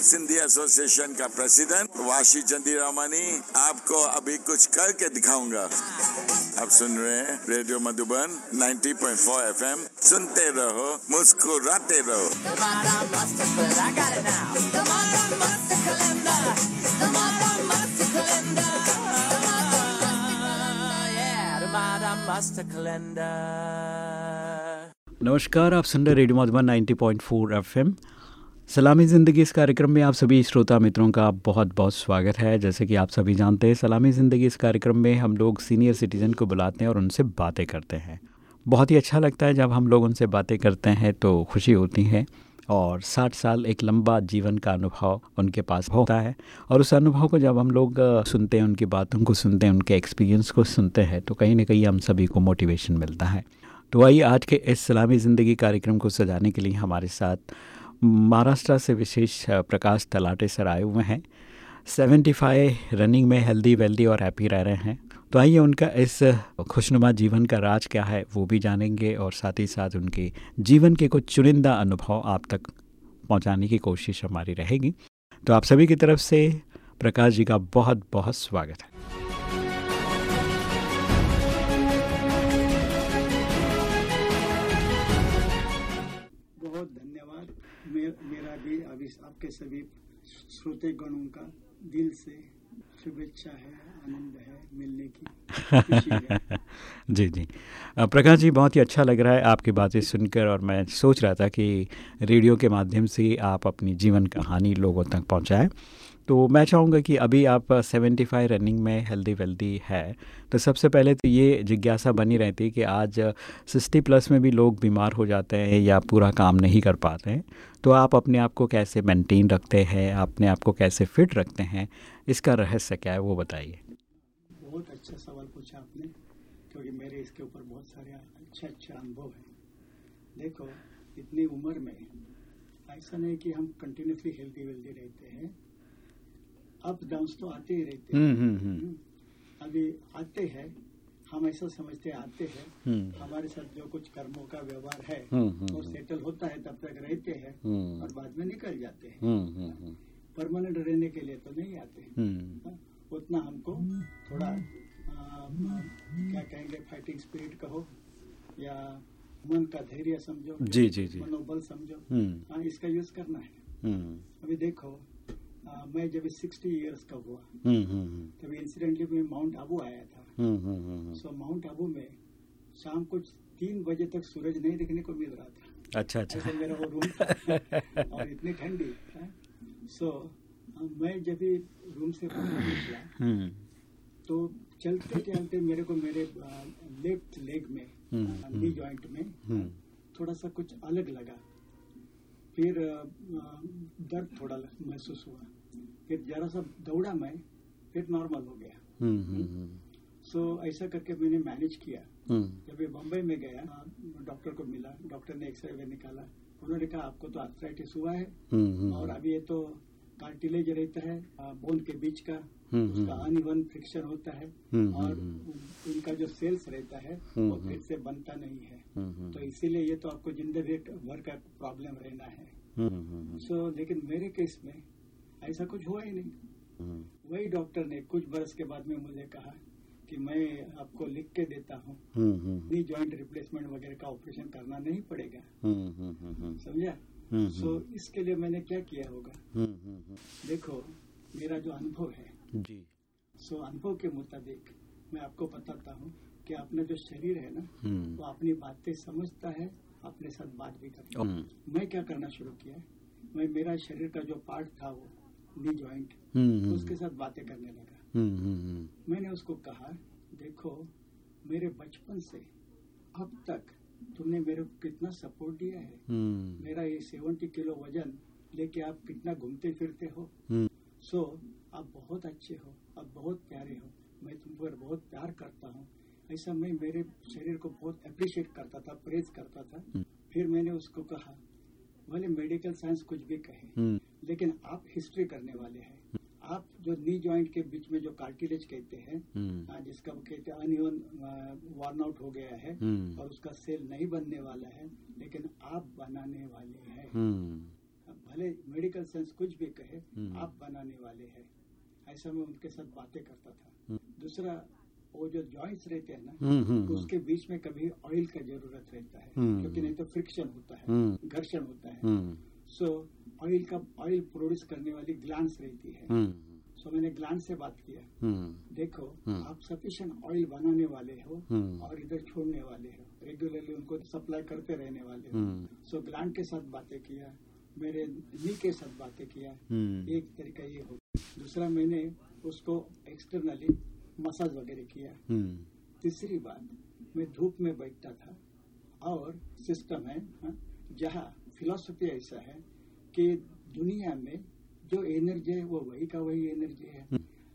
False India association का president Vashi Chandiramani आपको अभी कुछ करके दिखाऊँगा। आप सुन रहे हैं रेडियो मधुबन 90.4 एफएम। सुनते रहो मुस्कुराते रहो। नमस्कार आप सुन रहे radio Madhuban ninety point four F M सलामी ज़िंदगी इस कार्यक्रम में आप सभी श्रोता मित्रों का बहुत बहुत स्वागत है। जैसे कि आप सभी जानते हैं, सलामी ज़िंदगी इस कार्यक्रम में हम लोग सीनियर सिटीज़न को बुलाते हैं और उनसे बातें करते हैं। बहुत ही अच्छा लगता है जब हम लोग उनसे बातें करते हैं तो खुशी होती है और 60 साल एक लंबा जीवन का अनुभव उनके पास होता है और उस अनुभव को जब हम लोग सुनते हैं, उनकी बातों को सुनते हैं, उनके एक्सपीरियंस को सुनते हैं तो कहीं ना कहीं हम सभी को मोटिवेशन मिलता है। तो आइए आज के इस सलामी ज़िंदगी कार्यक्रम को सजाने के लिए हमारे साथ महाराष्ट्र से विशेष प्रकाश तलाटे सर आए हुए हैं। 75 रनिंग में हेल्दी, वेल्दी और हैप्पी रह रहे हैं। तो आइए उनका इस खुशनुमा जीवन का राज क्या है, वो भी जानेंगे और साथ ही साथ उनके जीवन के कुछ चुनिंदा अनुभव आप तक पहुँचाने की कोशिश हमारी रहेगी। तो आप सभी की तरफ़ से प्रकाश जी का बहुत बहुत स्वागत है। आपके सभी श्रोते गणों का दिल से शुभेच्छा है, आनंद है, मिलने की जी जी। प्रकाश जी, बहुत ही अच्छा लग रहा है आपकी बातें सुनकर और मैं सोच रहा था कि रेडियो के माध्यम से आप अपनी जीवन कहानी लोगों तक पहुंचाएँ। तो मैं चाहूँगा कि अभी आप 75 रनिंग में हेल्दी वेल्दी है तो सबसे पहले तो ये जिज्ञासा बनी रहती है कि आज 60 प्लस में भी लोग बीमार हो जाते हैं या पूरा काम नहीं कर पाते हैं तो आप अपने आप को कैसे मेंटेन रखते हैं, अपने आप को कैसे फिट रखते हैं, इसका रहस्य क्या है वो बताइए। बहुत अच्छा सवाल पूछा आपने, क्योंकि मेरे इसके ऊपर बहुत सारे अच्छे अच्छे अनुभव हैं। देखो, इतनी उम्र में ऐसा नहीं कि हम कंटिन्यूसली हेल्दी वेल्दी रहते हैं अप डाउन्स तो आते ही रहते हैं। हम्म हम्म हम्म। अभी आते हैं हम ऐसा समझते आते हैं। हमारे साथ जो कुछ कर्मों का व्यवहार है वो। सेटल होता है तब तक रहते हैं। और बाद में निकल जाते हैं। परमानेंट रहने के लिए तो नहीं आते हम्म। हाँ, उतना हमको थोड़ा आ, क्या कहेंगे फाइटिंग स्पिरिट कहो या मन का धैर्य समझो जी, जी, जी। मनोबल समझो। हाँ इसका यूज़ करना है। अभी देखो मैं जब सिक्सटी इयर्स का हुआ हम्म हम्म तभी इंसिडेंटली मैं माउंट आबू आया था। हम्म हम्म हम्म सो माउंट आबू में शाम को तीन बजे तक सूरज नहीं दिखने को मिल रहा था। अच्छा अच्छा। ऐसे मेरा वो रूम था। और इतनी ठंडी सो मैं जब भी रूम से बाहर निकला हम्म। तो चलते चलते मेरे को मेरे लेफ़्ट लेग में हम्म, नी जॉइंट में हम्म। थोड़ा सा कुछ अलग लगा। फिर दर्द थोड़ा महसूस हुआ। फिर जरा सा दौड़ा मैं फिर नॉर्मल हो गया। हम्म हम्म सो ऐसा करके मैंने मैनेज किया। हम्म। जब ये बम्बई में गया डॉक्टर को मिला डॉक्टर ने एक्सरे निकाला। उन्होंने कहा आपको तो आर्थराइटिस हुआ है हम्म और अभी ये तो कार्टिलेज रहता है बोन के बीच का। हम्म, उसका हम्म। अनइवन फ्रिक्शन होता है हम्म, और हम्म, इनका जो सेल्स रहता है हम्म, वो हम्म। फिर से बनता नहीं है। हम्म तो इसीलिए ये तो आपको ज़िंदगी भर का प्रॉब्लम रहना है। हम्म सो लेकिन मेरे केस में ऐसा कुछ हुआ ही नहीं। हम्म। वही डॉक्टर ने कुछ बरस के बाद में मुझे कहा कि मैं आपको लिख के देता हूँ। नी जॉइंट रिप्लेसमेंट वगैरह का ऑपरेशन करना नहीं पड़ेगा। हम्म हम्म समझा? सो इसके लिए मैंने क्या किया होगा? देखो मेरा जो अनुभव है। जी। सो अनुभव के मुताबिक मैं आपको बताता हूँ कि अपना जो शरीर है ना वो अपनी बातें समझता है अपने साथ बात भी करता है। मैं क्या करना शुरू किया? मैं मेरा शरीर का जो पार्ट था वो नी जॉइंट हम्म उसके साथ बातें करने लगा। हम्म हम्म मैंने उसको कहा देखो मेरे बचपन से अब तक तुमने मेरे को कितना सपोर्ट दिया है। हम्म। मेरा ये सेवेंटी किलो वज़न लेके आप कितना घूमते फिरते हो। हम्म। सो आप बहुत अच्छे हो आप बहुत प्यारे हो। मैं तुम पर बहुत प्यार करता हूँ। ऐसा मैं मेरे शरीर को बहुत अप्रिशिएट करता था प्रेज करता था। हम्म। फिर मैंने उसको कहा भले मेडिकल साइंस कुछ भी कहे हम्म। लेकिन आप हिस्ट्री करने वाले हैं। आप जो नी ज्वाइंट के बीच में जो कार्टिलेज कहते हैं हम्म। जिसका वो कहते हैं अनइवन वार्न आउट हो गया है हम्म। और उसका सेल नहीं बनने वाला है लेकिन आप बनाने वाले हैं। भले मेडिकल साइंस कुछ भी कहे। आप बनाने वाले हैं। ऐसा मैं उनके साथ बातें करता था। दूसरा वो जो जॉइंट्स रहते हैं ना हम्म, हम्म, हम्म। उसके बीच में कभी ऑयल का ज़रूरत रहता है। क्योंकि नहीं तो फ्रिक्शन होता है। घर्षण होता है सो ऑयल का ऑयल प्रोड्यूस करने वाली ग्लांस रहती है सो मैंने ग्लांस से बात किया देखो। आप सफिशियंट ऑयल बनाने वाले हो। और इधर छोड़ने वाले हो रेगुलरली उनको सप्लाई करते रहने वाले हो। सो ग्लांड के साथ बातें किया मेरे नी के साथ बातें किया। एक तरीका ये हो दूसरा मैंने उसको एक्सटर्नली मसाज वगैरह किया। हम्म, तीसरी बात मैं धूप में बैठता था और सिस्टम है हाँ, जहाँ फिलॉसफी ऐसा है कि दुनिया में जो एनर्जी है वो वही का वही एनर्जी है।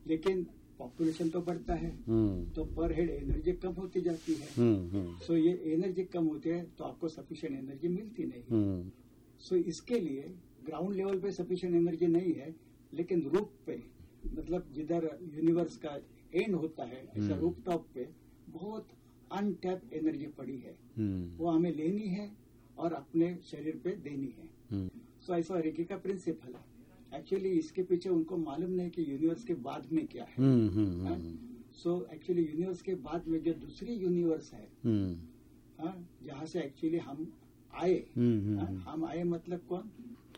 लेकिन पॉपुलेशन तो बढ़ता है हम्म, तो पर हेड एनर्जी कम होती जाती है। हम्म, हम्म, सो ये एनर्जी कम होती है तो आपको सफिशियंट एनर्जी मिलती नहीं हम्म, सो इसके लिए ग्राउंड लेवल पे सफिशियंट एनर्जी नहीं है लेकिन रूप पे मतलब जिधर यूनिवर्स का एंड होता है ऐसा हम्म। रूप टॉप पे बहुत अनटैप एनर्जी पड़ी है। हम्म, वो हमें लेनी है और अपने शरीर पे देनी है। हम्म, सो ऐसा रेकी का प्रिंसिपल है। एक्चुअली इसके पीछे उनको मालूम नहीं कि यूनिवर्स के बाद में क्या है। हम्म, हम्म, हम्म, सो एक्चुअली यूनिवर्स के बाद में जो दूसरी यूनिवर्स है हम्म, हाँ, जहाँ से एक्चुअली हम आए हम्म, हम्म, हाँ, हम आए मतलब कौन?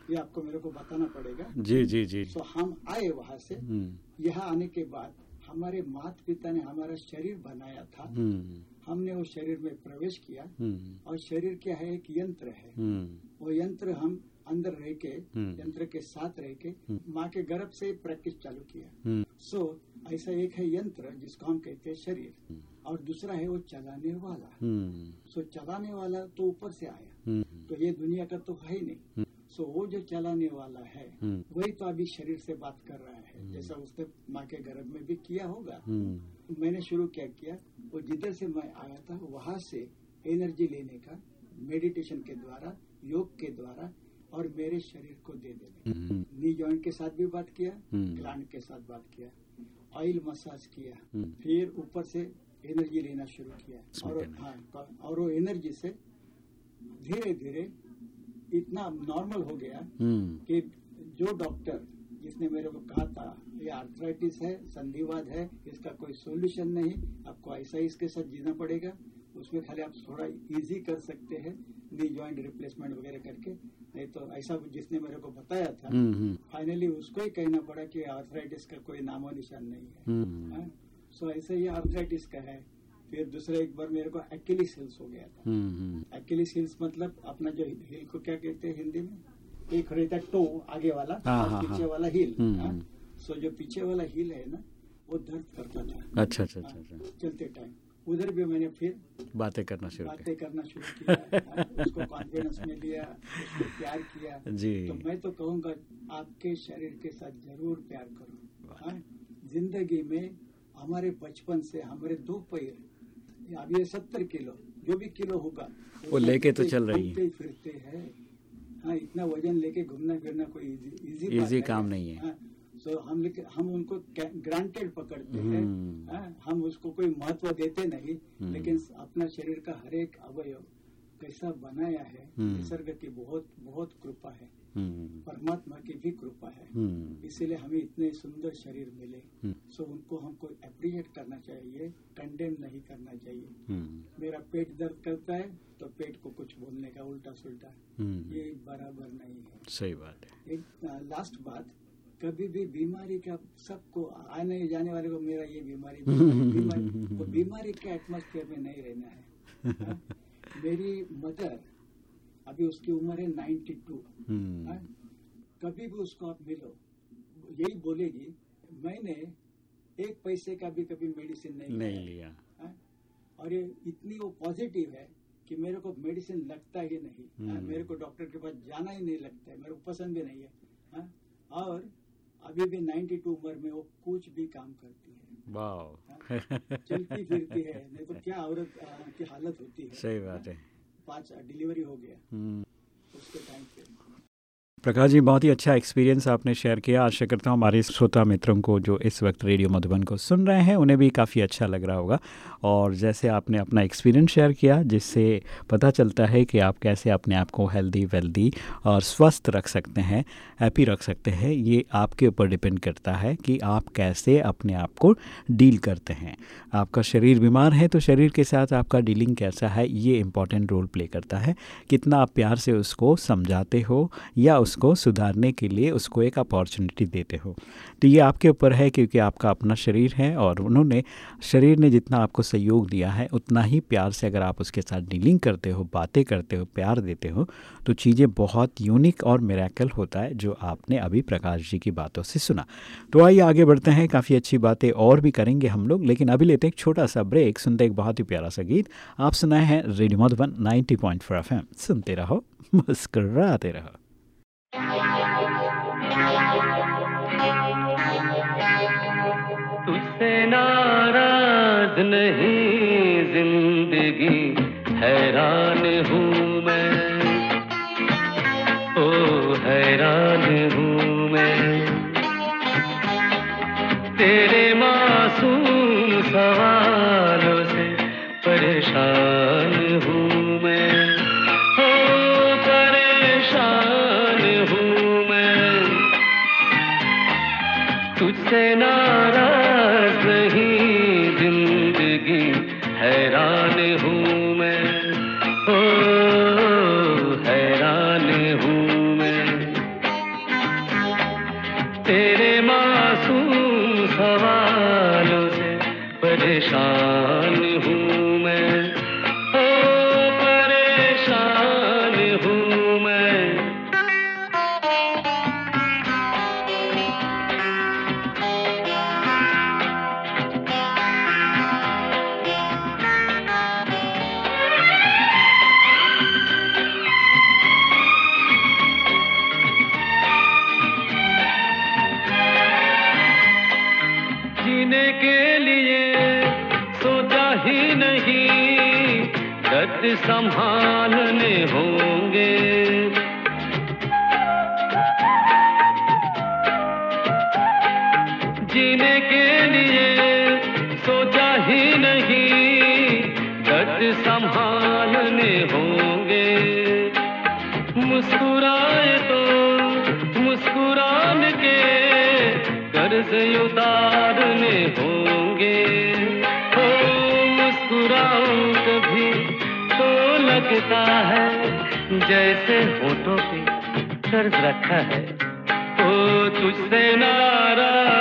ये आपको मेरे को बताना पड़ेगा। जी जी जी। सो हम आए वहाँ से। हम्म, यहाँ आने के बाद हमारे माता पिता ने हमारा शरीर बनाया था। हम्म, हमने उस शरीर में प्रवेश किया हम्म, और शरीर क्या है? एक यंत्र है। हम्म, वो यंत्र हम अंदर रह के। यंत्र के साथ रह के। माँ के गर्भ से प्रैक्टिस चालू किया। सो ऐसा एक है यंत्र जिसको हम कहते हैं शरीर। और दूसरा है वो चलाने वाला। सो चलाने वाला तो ऊपर से आया। तो ये दुनिया का तो है ही नहीं। सो वो जो चलाने वाला है हम्म। वही तो अभी शरीर से बात कर रहा है। जैसा उसने माँ के गर्भ में भी किया होगा। हम्म, मैंने शुरू क्या किया वो जिधर से मैं आया था वहाँ से एनर्जी लेने का मेडिटेशन के द्वारा योग के द्वारा और मेरे शरीर को दे देने। हम्म, नी जॉइंट के साथ भी बात किया हम्म। ग्लैंड के साथ बात किया ऑयल मसाज किया हम्म। फिर ऊपर से एनर्जी लेना शुरू किया। और हाँ और वो एनर्जी से धीरे धीरे इतना नॉर्मल हो गया हम्म, कि जो डॉक्टर जिसने मेरे को कहा था ये आर्थराइटिस है संधिवाद है इसका कोई सोल्यूशन नहीं आपको ऐसा ही इसके साथ जीना पड़ेगा। उसमें खाली आप थोड़ा इजी कर सकते हैं नी जॉइंट रिप्लेसमेंट वगैरह करके। नहीं तो ऐसा जिसने मेरे को बताया था हम्म, हम्म, फाइनली उसको ही कहना पड़ा कि आर्थराइटिस का कोई नामो निशान नहीं है। हम्म, हाँ? सो ऐसे ही आर्थराइटिस का है। फिर दूसरा एक बार मेरे को एक्लिस हिल्स हो गया था। हम्म, हम्म, एक्लिस हिल्स मतलब अपना जो हिल को क्या कहते हैं हिंदी में? एक रहता है टो आगे वाला हाँ, और हाँ, पीछे हाँ। वाला हिल हम्म, हाँ? हम्म। सो जो पीछे वाला हिल है ना वो दर्द करता था। अच्छा अच्छा अच्छा हाँ, अच्छा। चलते टाइम उधर भी मैंने फिर बातें करना शुरू बातें करना शुरू किया हाँ, उसको कॉन्फिडेंस में लिया उसको प्यार किया। जी। तो मैं तो कहूँगा आपके शरीर के साथ ज़रूर प्यार करो हाँ? ज़िंदगी में हमारे बचपन से हमारे दो पैर अब ये सत्तर किलो जो भी किलो होगा। वो लेके तो चल रही है। फिरते हैं। हाँ इतना वज़न लेके घूमना फिरना कोई इजी Easy काम नहीं है। सो हम हम उनको ग्रांटेड पकड़ते हैं। हम्म। हाँ, हम उसको कोई महत्व देते नहीं हम्म। लेकिन अपना शरीर का हर एक अवयव कैसा बनाया है हम्म। निसर्ग की बहुत बहुत कृपा है। परमात्मा की भी कृपा है। इसीलिए हमें इतने सुंदर शरीर मिले। सो उनको हमको अप्रिशिएट करना चाहिए। कंडेम नहीं करना चाहिए हम्म, मेरा पेट दर्द करता है तो पेट को कुछ बोलने का उल्टा सुल्टा हम्म, ये बराबर नहीं है सही बात है एक लास्ट बात कभी भी बीमारी का सबको आने जाने वाले को मेरा ये बीमारी बीमारी, बीमारी के एटमोस्फेयर में नहीं रहना है हाँ? मेरी मदर अभी उसकी उम्र है 92 हम्म, हाँ? कभी भी उसको आप मिलो यही बोलेगी मैंने एक पैसे का भी कभी मेडिसिन नहीं नहीं। लिया हाँ? और ये इतनी वो पॉजिटिव है कि मेरे को मेडिसिन लगता ही नहीं हाँ? हम्म। मेरे को डॉक्टर के पास जाना ही नहीं लगता है मेरे को पसंद भी नहीं है हा? और अभी भी 92 उम्र में वो कुछ भी काम करती है वाह चलती फिरती है नहीं तो क्या औरत की हालत होती है सही बात है पाँच डिलीवरी हो गया हम्म, उसके टाइम पे प्रकाश जी, बहुत ही अच्छा एक्सपीरियंस आपने शेयर किया। आशा करता हूँ हमारे श्रोता मित्रों को जो इस वक्त रेडियो मधुबन को सुन रहे हैं, उन्हें भी काफ़ी अच्छा लग रहा होगा। और जैसे आपने अपना एक्सपीरियंस शेयर किया, जिससे पता चलता है कि आप कैसे अपने आप को हेल्दी वेल्दी और स्वस्थ रख सकते हैं हैप्पी रख सकते हैं, ये आपके ऊपर डिपेंड करता है कि आप कैसे अपने आप को डील करते हैं। आपका शरीर बीमार है तो शरीर के साथ आपका डीलिंग कैसा है, ये इंपॉर्टेंट रोल प्ले करता है। कितना आप प्यार से उसको समझाते हो या उसको सुधारने के लिए उसको एक अपॉर्चुनिटी देते हो। तो ये आपके ऊपर है क्योंकि आपका अपना शरीर है और उन्होंने, शरीर ने जितना आपको सहयोग दिया है, उतना ही प्यार से अगर आप उसके साथ डीलिंग करते हो, बातें करते हो, प्यार देते हो तो चीज़ें बहुत यूनिक और मेरेकल होता है, जो आपने अभी प्रकाश जी की बातों से सुना। तो आइए आगे बढ़ते हैं, काफ़ी अच्छी बातें और भी करेंगे हम लोग, लेकिन अभी लेते हैं एक छोटा सा ब्रेक सुनते एक बहुत ही प्यारा सा गीत। आप सुनाए हैं रेडियो मधुबन 90.4 पॉइंट सुनते रहो, मुस्कराते रहो। तुझसे जीने के लिए सोचा ही नहीं दर्द संभालने होंगे। मुस्कुराए तो मुस्कुरान के कर्ज उतारने होंगे। हो मुस्कुराऊं कभी तो लगता है, जैसे होठों पे कर्ज रखा है। ओ, तुझसे नाराज़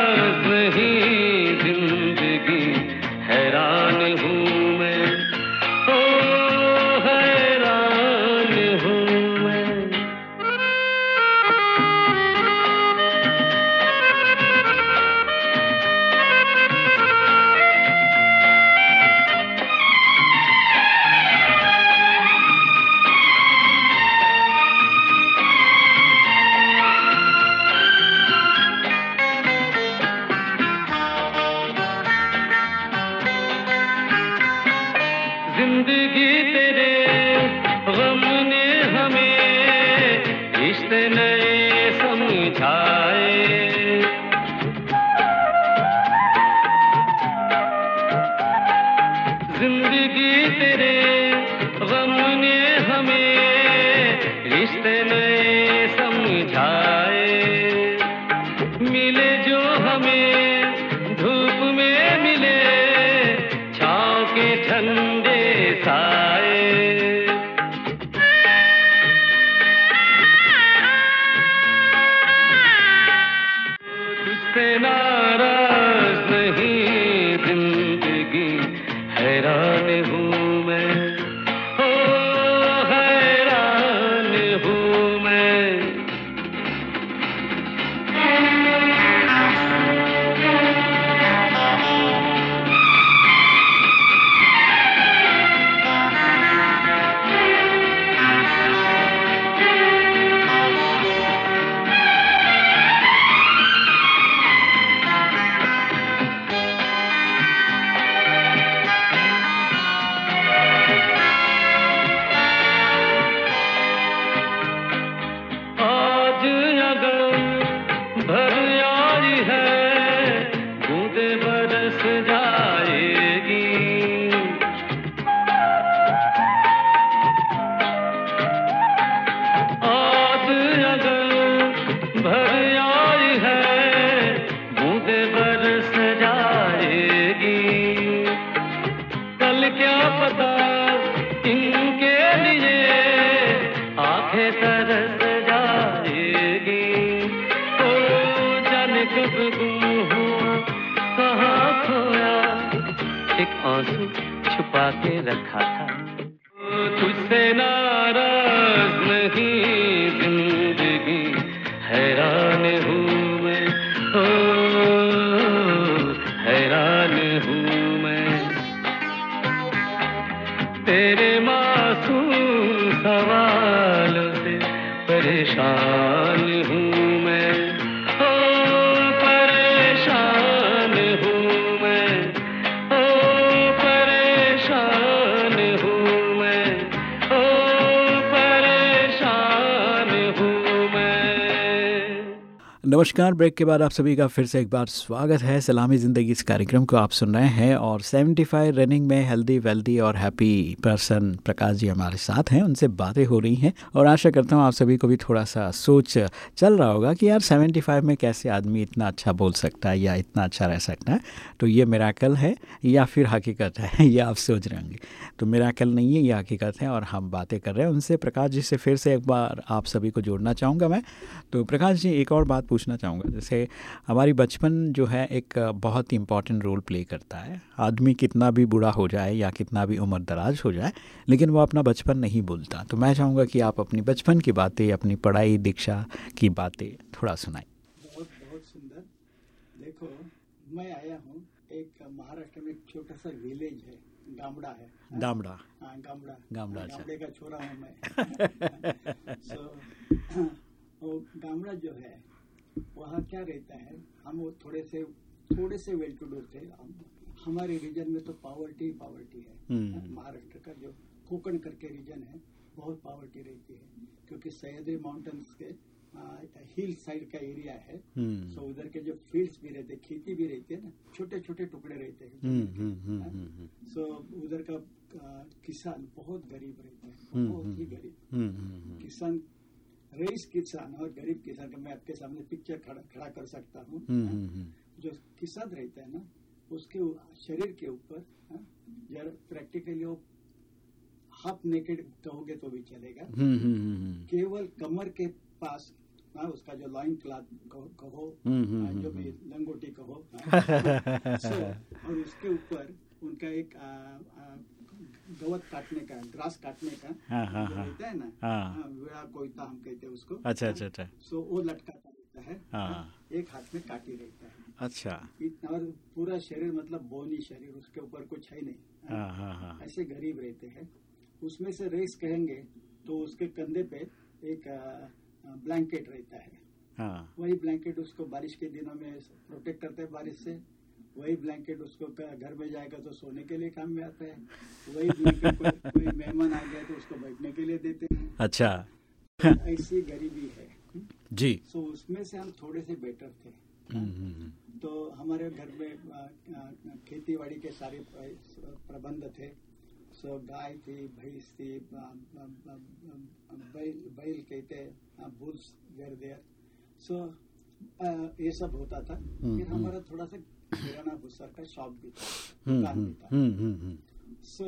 नमस्कार, ब्रेक के बाद आप सभी का फिर से एक बार स्वागत है। सलामी ज़िंदगी इस कार्यक्रम को आप सुन रहे हैं और 75 रनिंग में हेल्दी, वेल्दी और हैप्पी पर्सन प्रकाश जी हमारे साथ हैं। उनसे बातें हो रही हैं और आशा करता हूँ आप सभी को भी थोड़ा सा सोच चल रहा होगा कि यार 75 में कैसे आदमी इतना अच्छा बोल सकता है या इतना अच्छा रह सकता है। तो ये मेराकल है या फिर हकीकत है, ये आप सोच रहे होंगे। तो मेराकल नहीं है, ये हकीकत है और हम बातें कर रहे हैं। उनसे प्रकाश जी से फिर से एक बार आप सभी को जोड़ना चाहूँगा मैं। तो प्रकाश जी, एक और बात पूछना चाहूँगा। जैसे हमारी बचपन जो है एक बहुत इंपॉर्टेंट रोल प्ले करता है। आदमी कितना भी बूढ़ा हो जाए या कितना भी उम्र दराज हो जाए लेकिन वो अपना बचपन नहीं भूलता। तो मैं चाहूँगा कि आप अपनी बचपन की बातें अपनी पढ़ाई दीक्षा की बातें थोड़ा सुनाएँ। बहुत बहुत सुंदर। देखो मैं आया हूँ एक महाराष्ट्र में एक छोटा सा विलेज है गामड़ा है। हाँ? दामड़ा हाँ गामड़ा। गामड़ा, हाँ, अच्छा। गामड़े का छोरा हूँ मैं। वो गामड़ा जो है वहाँ क्या रहता है हम वो थोड़े से थोड़े से वेल टू डू थे हम- हमारे रीजन में तो पावर्टी पावर्टी है हम्म। महाराष्ट्र का जो कोकण करके रीजन है बहुत पावर्टी रहती है क्योंकि सह्याद्री माउंटेन्स के हिल साइड का एरिया है हम्म। सो उधर के जो फील्ड्स भी रहते खेती भी रहती है ना छोटे छोटे टुकड़े रहते हैं हम्म, के, हम्म, हम्म, हाँ? हम्म, हम्म। सो उधर का किसान बहुत गरीब रहता है हम्म, बहुत ही हम्म। गरीब हम्म, हम्म, हम्म। किसान रईस किसान और गरीब किसान का मैं आपके सामने पिक्चर खड़ा खड़ा कर सकता हूँ हम्म, हम्म, हम्म। जो किसान रहता है ना उसके शरीर के ऊपर हाँ, जरा प्रैक्टिकली वो हाफ़ नेकेड कहोगे तो भी चलेगा। केवल कमर के पास हाँ, उसका जो लॉइन क्लाथ कहो, हाँ, जो भी लंगोटी कहो हाँ। और उसके ऊपर उनका एक आ, आ, गवत काटने का ग्रास काटने का हाँ, हाँ, हाँ। रहता है ना हाँ। वेड़ा कोयता हम कहते हैं उसको। अच्छा अच्छा अच्छा। सो वो लटकाता रहता है हाँ। एक हाथ में काटी रहता है। अच्छा। इतना और पूरा शरीर मतलब बोनी शरीर उसके ऊपर कुछ है नहीं। हाँ हाँ हाँ। ऐसे गरीब रहते हैं। उसमें से रेस कहेंगे तो उसके कंधे पे एक ब्लैंकेट रहता है। हाँ। वही ब्लैंकेट उसको बारिश के दिनों में प्रोटेक्ट करता है बारिश से। वही ब्लैंकेट उसको घर में जाएगा तो सोने के लिए काम में आता है। वही ब्लैंकेट कोई, कोई मेहमान आ गया तो उसको बैठने के लिए देते हैं। अच्छा। ऐसी गरीबी है। जी। सो उसमें से हम थोड़े से बेटर थे। हम्म, हम्म, हम्म। तो हमारे घर में खेती बाड़ी के सारे प्रबंध थे। सो गाय थी भैंस थी बैल बैल कहते बुल्स देर देर सो ये सब होता था। फिर हमारा थोड़ा सा किराना भूसा का शॉप भी था भी हम्म, हम्म, हम्म। सो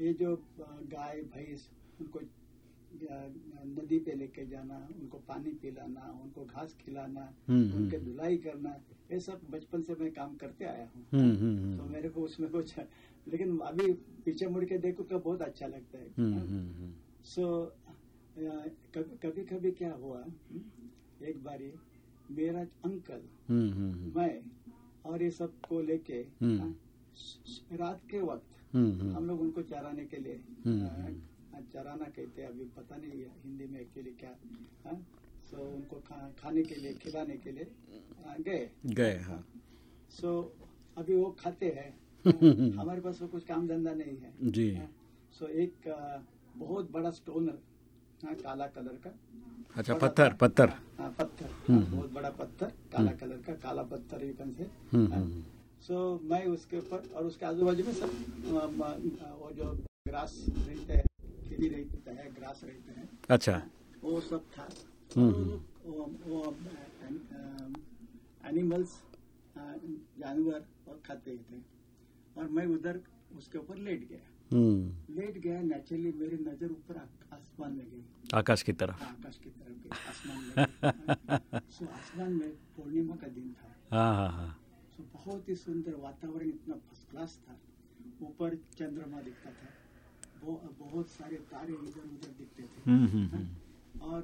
ये जो गाय भैंस उनको नदी पे लेके जाना उनको पानी पिलाना उनको घास खिलाना उनके। धुलाई करना ये सब बचपन से मैं काम करते आया हूँ तो। मेरे को उसमें कुछ लेकिन अभी पीछे मुड़ के देखो तो बहुत अच्छा लगता है। सो कभी कभी क्या हुआ एक बारी मेरा अंकल। मैं और ये सबको लेके हम्म। हाँ, रात के वक्त हम्म, हम्म। हम लोग उनको चराने के लिए हम्म, चराना कहते हैं। अभी पता नहीं है हिंदी में एक्चुअली क्या हाँ, सो उनको खा, खाने के लिए खिलाने के लिए गए। गए हाँ। सो अभी वो खाते हैं हाँ, हमारे पास वो कुछ काम धंधा नहीं है जी। हाँ, सो एक बहुत बड़ा स्टोन हाँ, काला कलर का। अच्छा पत्थर पत्थर। हाँ, पत्थर। हाँ, बहुत बड़ा पत्थर काला कलर का काला पत्थर एकदम से। हम्म, हाँ, हम्म। सो मैं उसके ऊपर और उसके आजू बाजू में सब वो जो ग्रास रहते हैं खेती रहता है ग्रास रहते हैं। अच्छा। वो सब था। हम्म, वो, वो एनिमल्स जानवर और खाते ही। थे और मैं उधर उसके ऊपर लेट गया। हम्म लेट गया नेचुरली मेरी नज़र ऊपर आसमान में गई। आकाश की तरफ़। आकाश की तरफ़ गई आसमान में सो आसमान में पूर्णिमा का दिन था। हाँ हाँ हाँ। सो बहुत ही सुंदर वातावरण इतना फ़र्स्ट क्लास था। ऊपर चंद्रमा दिखता था। वो बहुत सारे तारे इधर उधर दिखते थे। हम्म हम्म हम्म। और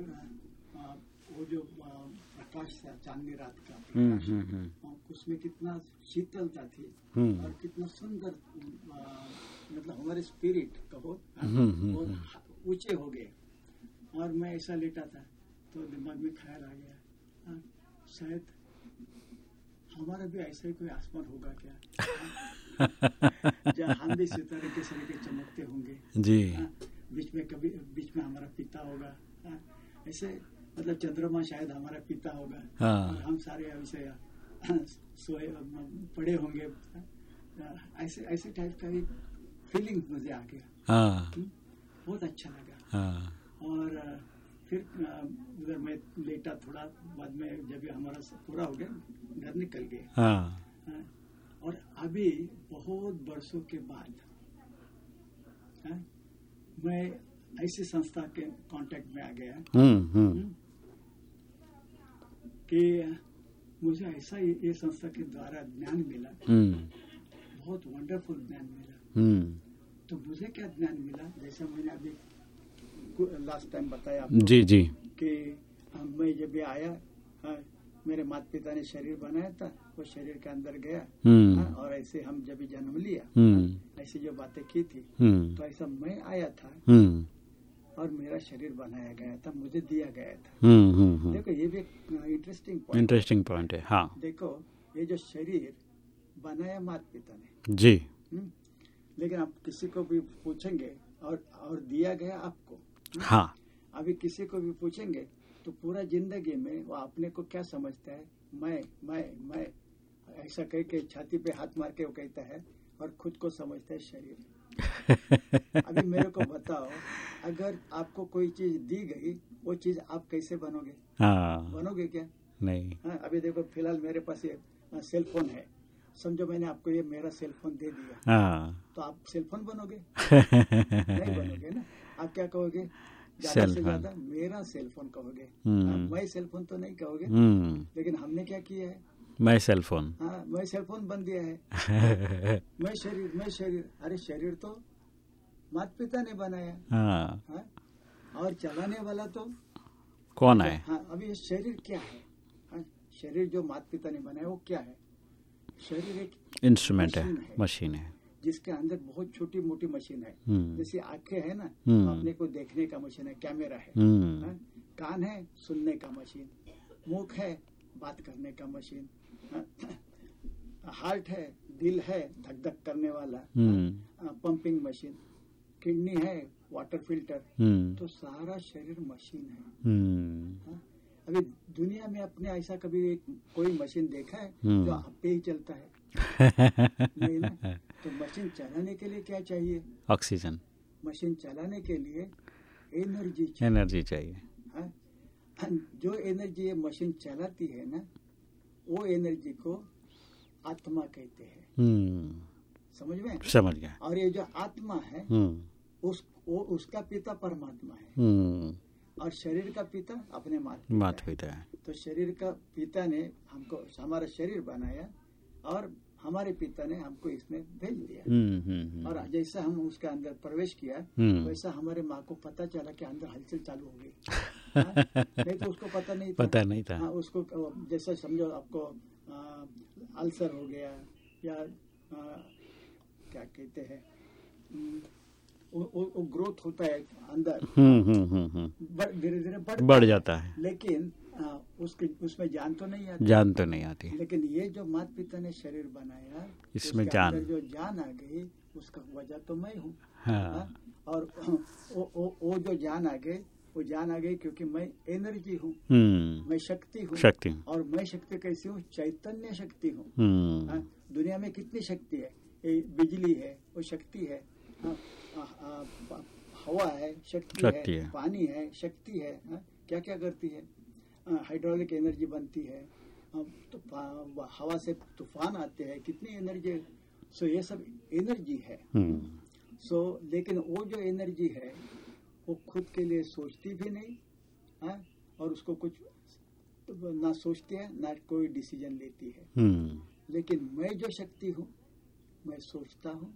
वो जो प्रकाश था चांदनी रात का प्रकाश। उसमें कितना शीतलता थी। और कितना सुंदर मतलब हमारे स्पिरिट कहो हम्म, हम्म, वो ऊँचे हो गए। और मैं ऐसा लेटा था तो दिमाग में ख्याल आ गया। शायद हमारा भी ऐसा ही कोई आसमान होगा क्या? जहाँ हम भी सितारे के सरीके चमकते होंगे। जी। हाँ, बीच में कभी बीच में हमारा पिता होगा। हाँ, ऐसे मतलब चंद्रमा शायद हमारा पिता होगा। हाँ। और हम सारे ऐसे हाँ, सोए पड़े होंगे। हाँ, ऐसे ऐसे टाइप का एक फीलिंग मुझे आ गया। हाँ। हम्म, बहुत अच्छा लगा। हाँ। और फिर उधर मैं लेटा थोड़ा बाद में जब हमारा सब पूरा हो गया घर निकल गए। हाँ। और अभी बहुत बरसों के बाद हाँ, मैं ऐसी संस्था के कांटेक्ट में आ गया। हम्म हम्म। कि मुझे ऐसा ये संस्था के द्वारा ज्ञान मिला। बहुत वंडरफुल ज्ञान मिला। तो मुझे क्या ज्ञान मिला? जैसा मैंने अभी लास्ट टाइम बताया जी जी। कि हाँ, मैं जब आया हाँ, मेरे माता पिता ने शरीर बनाया था वो शरीर के अंदर गया। हम्म। हाँ, और ऐसे हम जब भी जन्म लिया हम्म। ऐसी जो बातें की थी हम्म। तो ऐसा मैं आया था। हम्म। और मेरा शरीर बनाया गया था मुझे दिया गया था। हम्म हम्म देखो ये भी इंटरेस्टिंग पॉइंट इंटरेस्टिंग पॉइंट है। हाँ देखो ये जो शरीर बनाया माता पिता ने जी। हम्म, लेकिन आप किसी को भी पूछेंगे और और दिया गया आपको हाँ? अभी किसी को भी पूछेंगे तो पूरा ज़िंदगी में वो अपने को क्या समझता है? मैं मैं मैं ऐसा कह के छाती पे हाथ मार के वो कहता है और खुद को समझता है शरीर। अभी मेरे को बताओ अगर आपको कोई चीज़ दी गई वो चीज़ आप कैसे बनोगे? हाँ। बनोगे क्या? नहीं। हाँ, अभी देखो फ़िलहाल मेरे पास ये सेल फ़ोन है। समझो मैंने आपको ये मेरा सेलफोन दे दिया। हाँ। तो आप सेल फ़ोन बनोगे? नहीं बनोगे ना? आप क्या कहोगे? ज़्यादा से ज़्यादा मेरा सेल फ़ोन कहोगे। हम्म। मैं सेल फ़ोन तो नहीं कहोगे। हम्म। लेकिन हमने क्या किया है? मैं सेल फ़ोन हाँ मैं सेल फ़ोन बन दिया है। मैं शरीर मैं शरीर अरे शरीर तो माता पिता ने बनाया। हाँ। हाँ? और चलाने वाला तो कौन है? हाँ अभी शरीर क्या है? हाँ, शरीर जो माता पिता ने बनाया वो क्या है? शरीर एक इंस्ट्रूमेंट है मशीन है। जिसके अंदर बहुत छोटी मोटी मशीन है। हम्म। जैसे आँखें है ना हम्म। तो अपने को देखने का मशीन है कैमरा है। हम्म। हाँ? कान है सुनने का मशीन मुख है बात करने का मशीन हाँ? हार्ट है दिल है धक धक करने वाला। हम्म। हाँ? पंपिंग मशीन किडनी है वाटर फ़िल्टर हम्म। तो सारा शरीर मशीन है। हम्म। हाँ? अभी दुनिया में अपने ऐसा कभी एक कोई मशीन देखा है हम्म। जो आप पे ही चलता है? नहीं ना? तो मशीन चलाने के लिए क्या चाहिए? ऑक्सीजन। मशीन चलाने के लिए एनर्जी चाहिए। एनर्जी चाहिए। हाँ? जो एनर्जी ये मशीन चलाती है ना वो एनर्जी को आत्मा कहते हैं। हम्म। समझ में? समझ गया। और ये जो आत्मा है हम्म। उस वो उसका पिता परमात्मा है। और शरीर का पिता अपने माता पिता है है। तो शरीर का पिता ने हमको हमारा शरीर बनाया और हमारे पिता ने हमको इसमें भेज दिया। हम्म हम्म और जैसा हम उसके अंदर प्रवेश किया हम्म। वैसा हमारे माँ को पता चला कि अंदर हलचल चालू हो गई। हाँ? नहीं तो उसको पता नहीं था। पता नहीं था। हाँ उसको जैसे समझो आपको अल्सर हो गया या आ, क्या कहते हैं हम्म, वो, ग्रोथ होता है अंदर। हम्म हम्म हम्म धीरे धीरे बढ़ बढ़ जाता है। लेकिन आ, उसके उसमें जान तो नहीं आती। जान तो नहीं आती। लेकिन ये जो माता पिता ने शरीर बनाया इसमें जान। जो जान आ गई उसका वजह तो मैं हूँ। हाँ। हाँ? और वो, वो, वो जो जान आ गई वो जान आ गई क्योंकि मैं एनर्जी हूँ। मैं शक्ति हूँ। शक्ति और मैं शक्ति कैसी हूँ? चैतन्य शक्ति हूँ। हाँ, दुनिया में कितनी शक्ति है? ये बिजली है वो शक्ति है। हाँ, हवा है शक्ति, है, है। पानी है शक्ति है हाँ, क्या क्या करती है? हाइड्रोलिक एनर्जी बनती है। हाँ, तूफ़ान हवा से तूफ़ान आते हैं कितनी एनर्जी सो ये सब एनर्जी है। हम्म। सो लेकिन वो जो एनर्जी है वो खुद के लिए सोचती भी नहीं है? और उसको कुछ ना सोचती है ना कोई डिसीज़न लेती है। हम्म। लेकिन मैं जो शक्ति हूँ मैं सोचता हूँ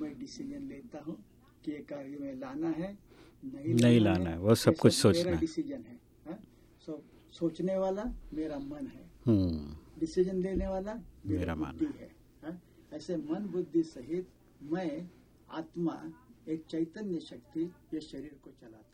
मैं डिसीज़न लेता हूँ कि ये कार्य में लाना है नहीं, नहीं लाना है, वो सब कुछ सोचना मेरा डिसीज़न है हाँ? सो सोचने वाला मेरा मन है हम्म डिसीज़न लेने वाला मेरा मन बुद्धि है हाँ? ऐसे मन बुद्धि सहित मैं आत्मा एक चैतन्य शक्ति ये शरीर को चलाता हूँ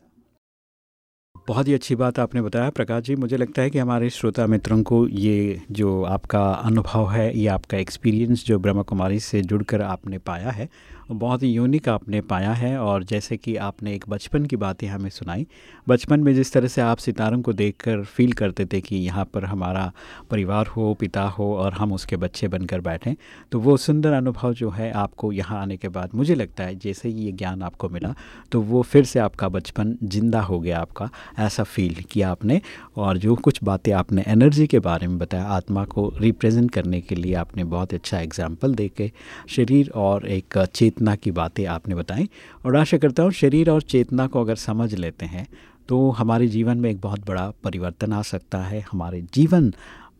बहुत ही अच्छी बात आपने बताया। प्रकाश जी, मुझे लगता है कि हमारे श्रोता मित्रों को ये जो आपका अनुभव है, ये आपका एक्सपीरियंस जो ब्रह्मा कुमारी से जुड़कर आपने पाया है बहुत ही यूनिक आपने पाया है और जैसे कि आपने एक बचपन की बातें हमें सुनाई। बचपन में जिस तरह से आप सितारों को देखकर फील करते थे कि यहाँ पर हमारा परिवार हो, पिता हो और हम उसके बच्चे बनकर बैठें तो वो सुंदर अनुभव जो है आपको यहाँ आने के बाद मुझे लगता है जैसे ही ये ज्ञान आपको मिला तो वो फिर से आपका बचपन ज़िंदा हो गया आपका, ऐसा फील किया आपने। और जो कुछ बातें आपने एनर्जी के बारे में बताया, आत्मा को रिप्रेजेंट करने के लिए आपने बहुत अच्छा एग्ज़ाम्पल दे के शरीर और एक चेतना की बातें आपने बताई। और आशा करता हूँ शरीर और चेतना को अगर समझ लेते हैं तो हमारे जीवन में एक बहुत बड़ा परिवर्तन आ सकता है। हमारे जीवन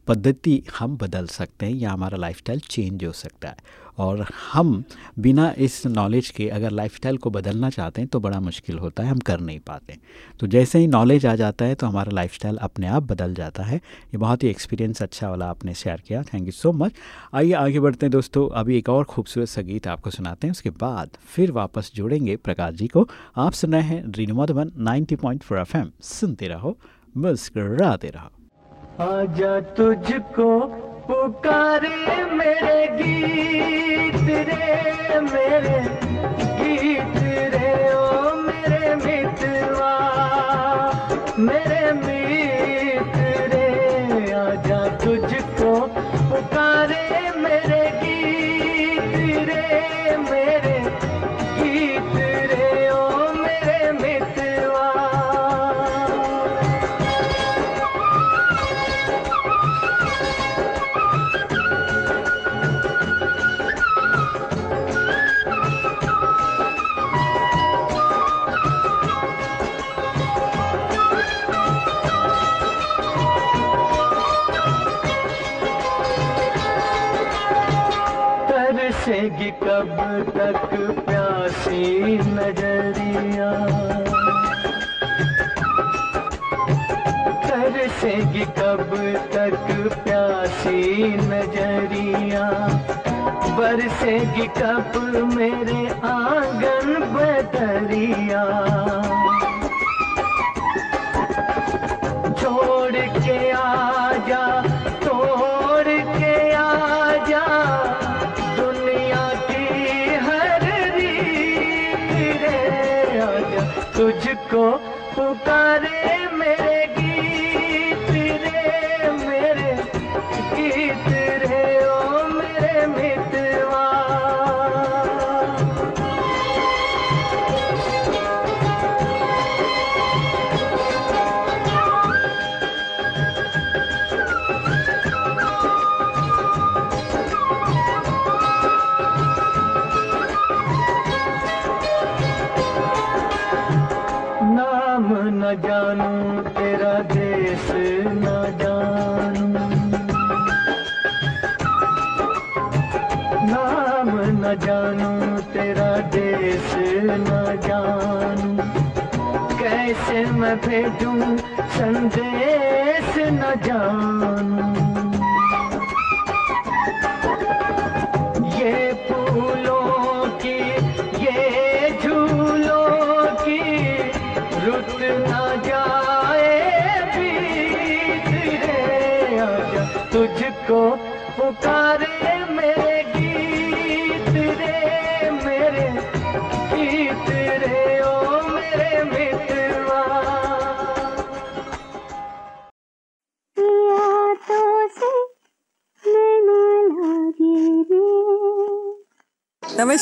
पद्धति हम बदल सकते हैं या हमारा लाइफस्टाइल चेंज हो सकता है। और हम बिना इस नॉलेज के अगर लाइफस्टाइल को बदलना चाहते हैं तो बड़ा मुश्किल होता है, हम कर नहीं पाते। तो जैसे ही नॉलेज आ जाता है तो हमारा लाइफस्टाइल अपने आप बदल जाता है। ये बहुत ही एक्सपीरियंस अच्छा वाला आपने शेयर किया। थैंक यू सो मच आइए आगे बढ़ते हैं दोस्तों। अभी एक और खूबसूरत संगीत आपको सुनाते हैं। उसके बाद फिर वापस जोड़ेंगे प्रकाश जी को। आप सुन रहे हैं रीनू मधुबन नाइन्टी पॉइंट सुनते रहो, मुस्कराते रहो। आजा तुझको पुकारे मेरे गीत रे मेरे गीत रे ओ मेरे मितवा मेरे प्यासी नज़रिया, बरसेगी कब मेरे आँगन बदरिया छोड़ के आजा, तोड़ के आजा, दुनिया की हर रीत रे आजा। तुझको पुकारे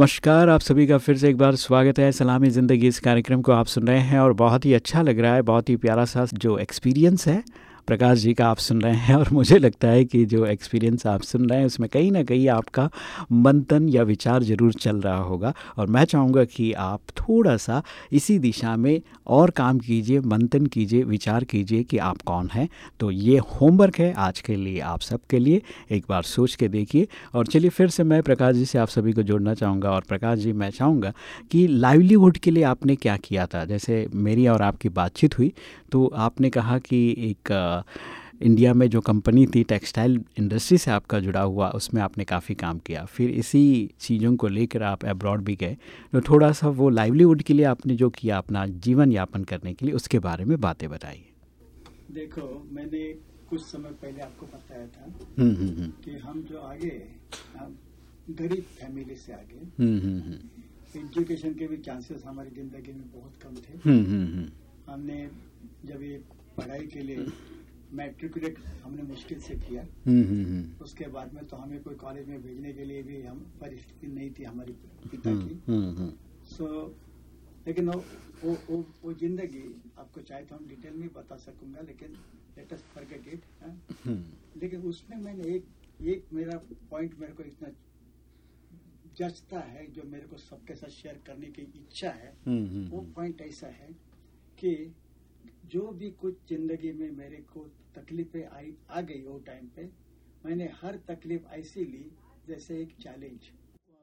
नमस्कार, आप सभी का फिर से एक बार स्वागत है सलामी ज़िंदगी इस कार्यक्रम को आप सुन रहे हैं और बहुत ही अच्छा लग रहा है, बहुत ही प्यारा सा जो एक्सपीरियंस है। प्रकाश जी का आप सुन रहे हैं और मुझे लगता है कि जो एक्सपीरियंस आप सुन रहे हैं, उसमें कहीं ना कहीं आपका मंथन या विचार ज़रूर चल रहा होगा। और मैं चाहूँगा कि आप थोड़ा सा इसी दिशा में और काम कीजिए, मंथन कीजिए, विचार कीजिए कि आप कौन हैं। तो ये होमवर्क है आज के लिए आप सबके लिए। एक बार सोच के देखिए। और चलिए फिर से मैं प्रकाश जी से आप सभी को जोड़ना चाहूँगा। और प्रकाश जी, मैं चाहूँगा कि लाइवलीहुड के लिए आपने क्या किया था? जैसे मेरी और आपकी बातचीत हुई। तो आपने कहा कि एक इंडिया में जो कंपनी थी टेक्सटाइल इंडस्ट्री से आपका जुड़ा हुआ उसमें आपने काफ़ी काम किया। फिर इसी चीज़ों को लेकर आप अब्रॉड भी गए। तो थोड़ा सा वो लाइवलीहुड के लिए आपने जो किया अपना जीवन यापन करने के लिए उसके बारे में बातें बताइए। देखो मैंने कुछ समय पहले आपको बताया था हम्म हम्म हम्म। कि हम जो आगे हम गरीब फैमिली से आगे एजुकेशन के भी चांसेस हमारी ज़िंदगी में बहुत कम थे। हमने जब ये पढ़ाई के लिए मैट्रिकुलेट हमने मुश्किल से किया हम्म हम्म हम्म। उसके बाद में तो हमें कोई कॉलेज में भेजने के लिए भी हम परिस्थिति नहीं थी हमारी पिता की। सो लेकिन वो वो वो, वो ज़िंदगी आपको चाहे तो हम डिटेल में बता सकूँगा लेकिन लेट अस फॉरगेट इट लेकिन उसमें मैंने एक एक मेरा पॉइंट मेरे को इतना जचता है जो मेरे को सबके साथ शेयर करने की इच्छा है वो पॉइंट ऐसा है कि जो भी कुछ ज़िंदगी में मेरे को तकलीफें आई आ गई वो टाइम पे मैंने हर तकलीफ़ ऐसी ली जैसे एक चैलेंज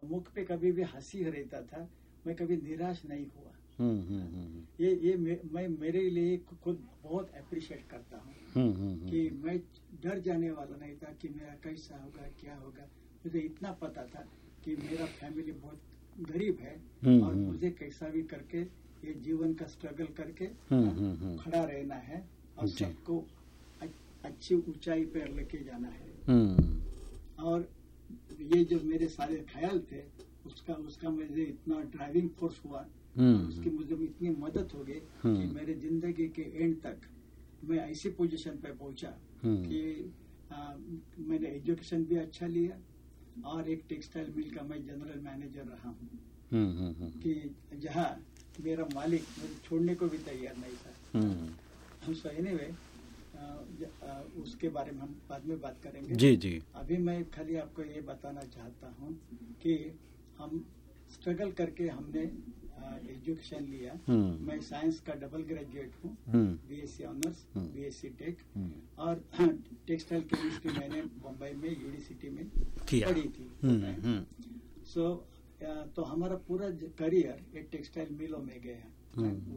मुख पे कभी भी हँसी रहता था मैं कभी निराश नहीं हुआ। हम्म हम्म हम्म ये ये मे, मैं मेरे लिए खुद बहुत अप्रिशिएट करता हूँ हम्म हम्म कि मैं डर जाने वाला नहीं था कि मेरा कैसा होगा क्या होगा। मुझे इतना पता था कि मेरा फैमिली बहुत गरीब है हम्म, और हम्म। मुझे कैसा भी करके ये जीवन का स्ट्रगल करके हम्म, हम्म, हम्म। खड़ा रहना है और सबको अच्छी ऊंचाई पर लेके जाना है हम्म और ये जो मेरे सारे ख्याल थे उसका उसका मुझे इतना ड्राइविंग फोर्स हुआ उसकी मुझे इतनी मदद हो गई कि। मेरे ज़िंदगी के एंड तक मैं ऐसी पोजीशन पे पहुँचा। कि आ, मैंने एजुकेशन भी अच्छा लिया और एक टेक्सटाइल मिल का मैं जनरल मैनेजर रहा हूँ कि जहाँ मेरा मालिक मुझे छोड़ने को भी तैयार नहीं था। हम्म। हम सो एनीवे उसके बारे में हम बाद में बात करेंगे। जी जी। अभी मैं खाली आपको ये बताना चाहता हूँ कि हम स्ट्रगल करके हमने एजुकेशन लिया। हम्म। मैं साइंस का डबल ग्रेजुएट हूँ। B S C honours B S C tech. और टेक्सटाइल केमिस्ट्री मैंने बम्बई में यूनिवर्सिटी में पढ़ी थी। हम्म हम्म। सो तो हमारा पूरा करियर एक टेक्सटाइल मिलों में गया हम्म।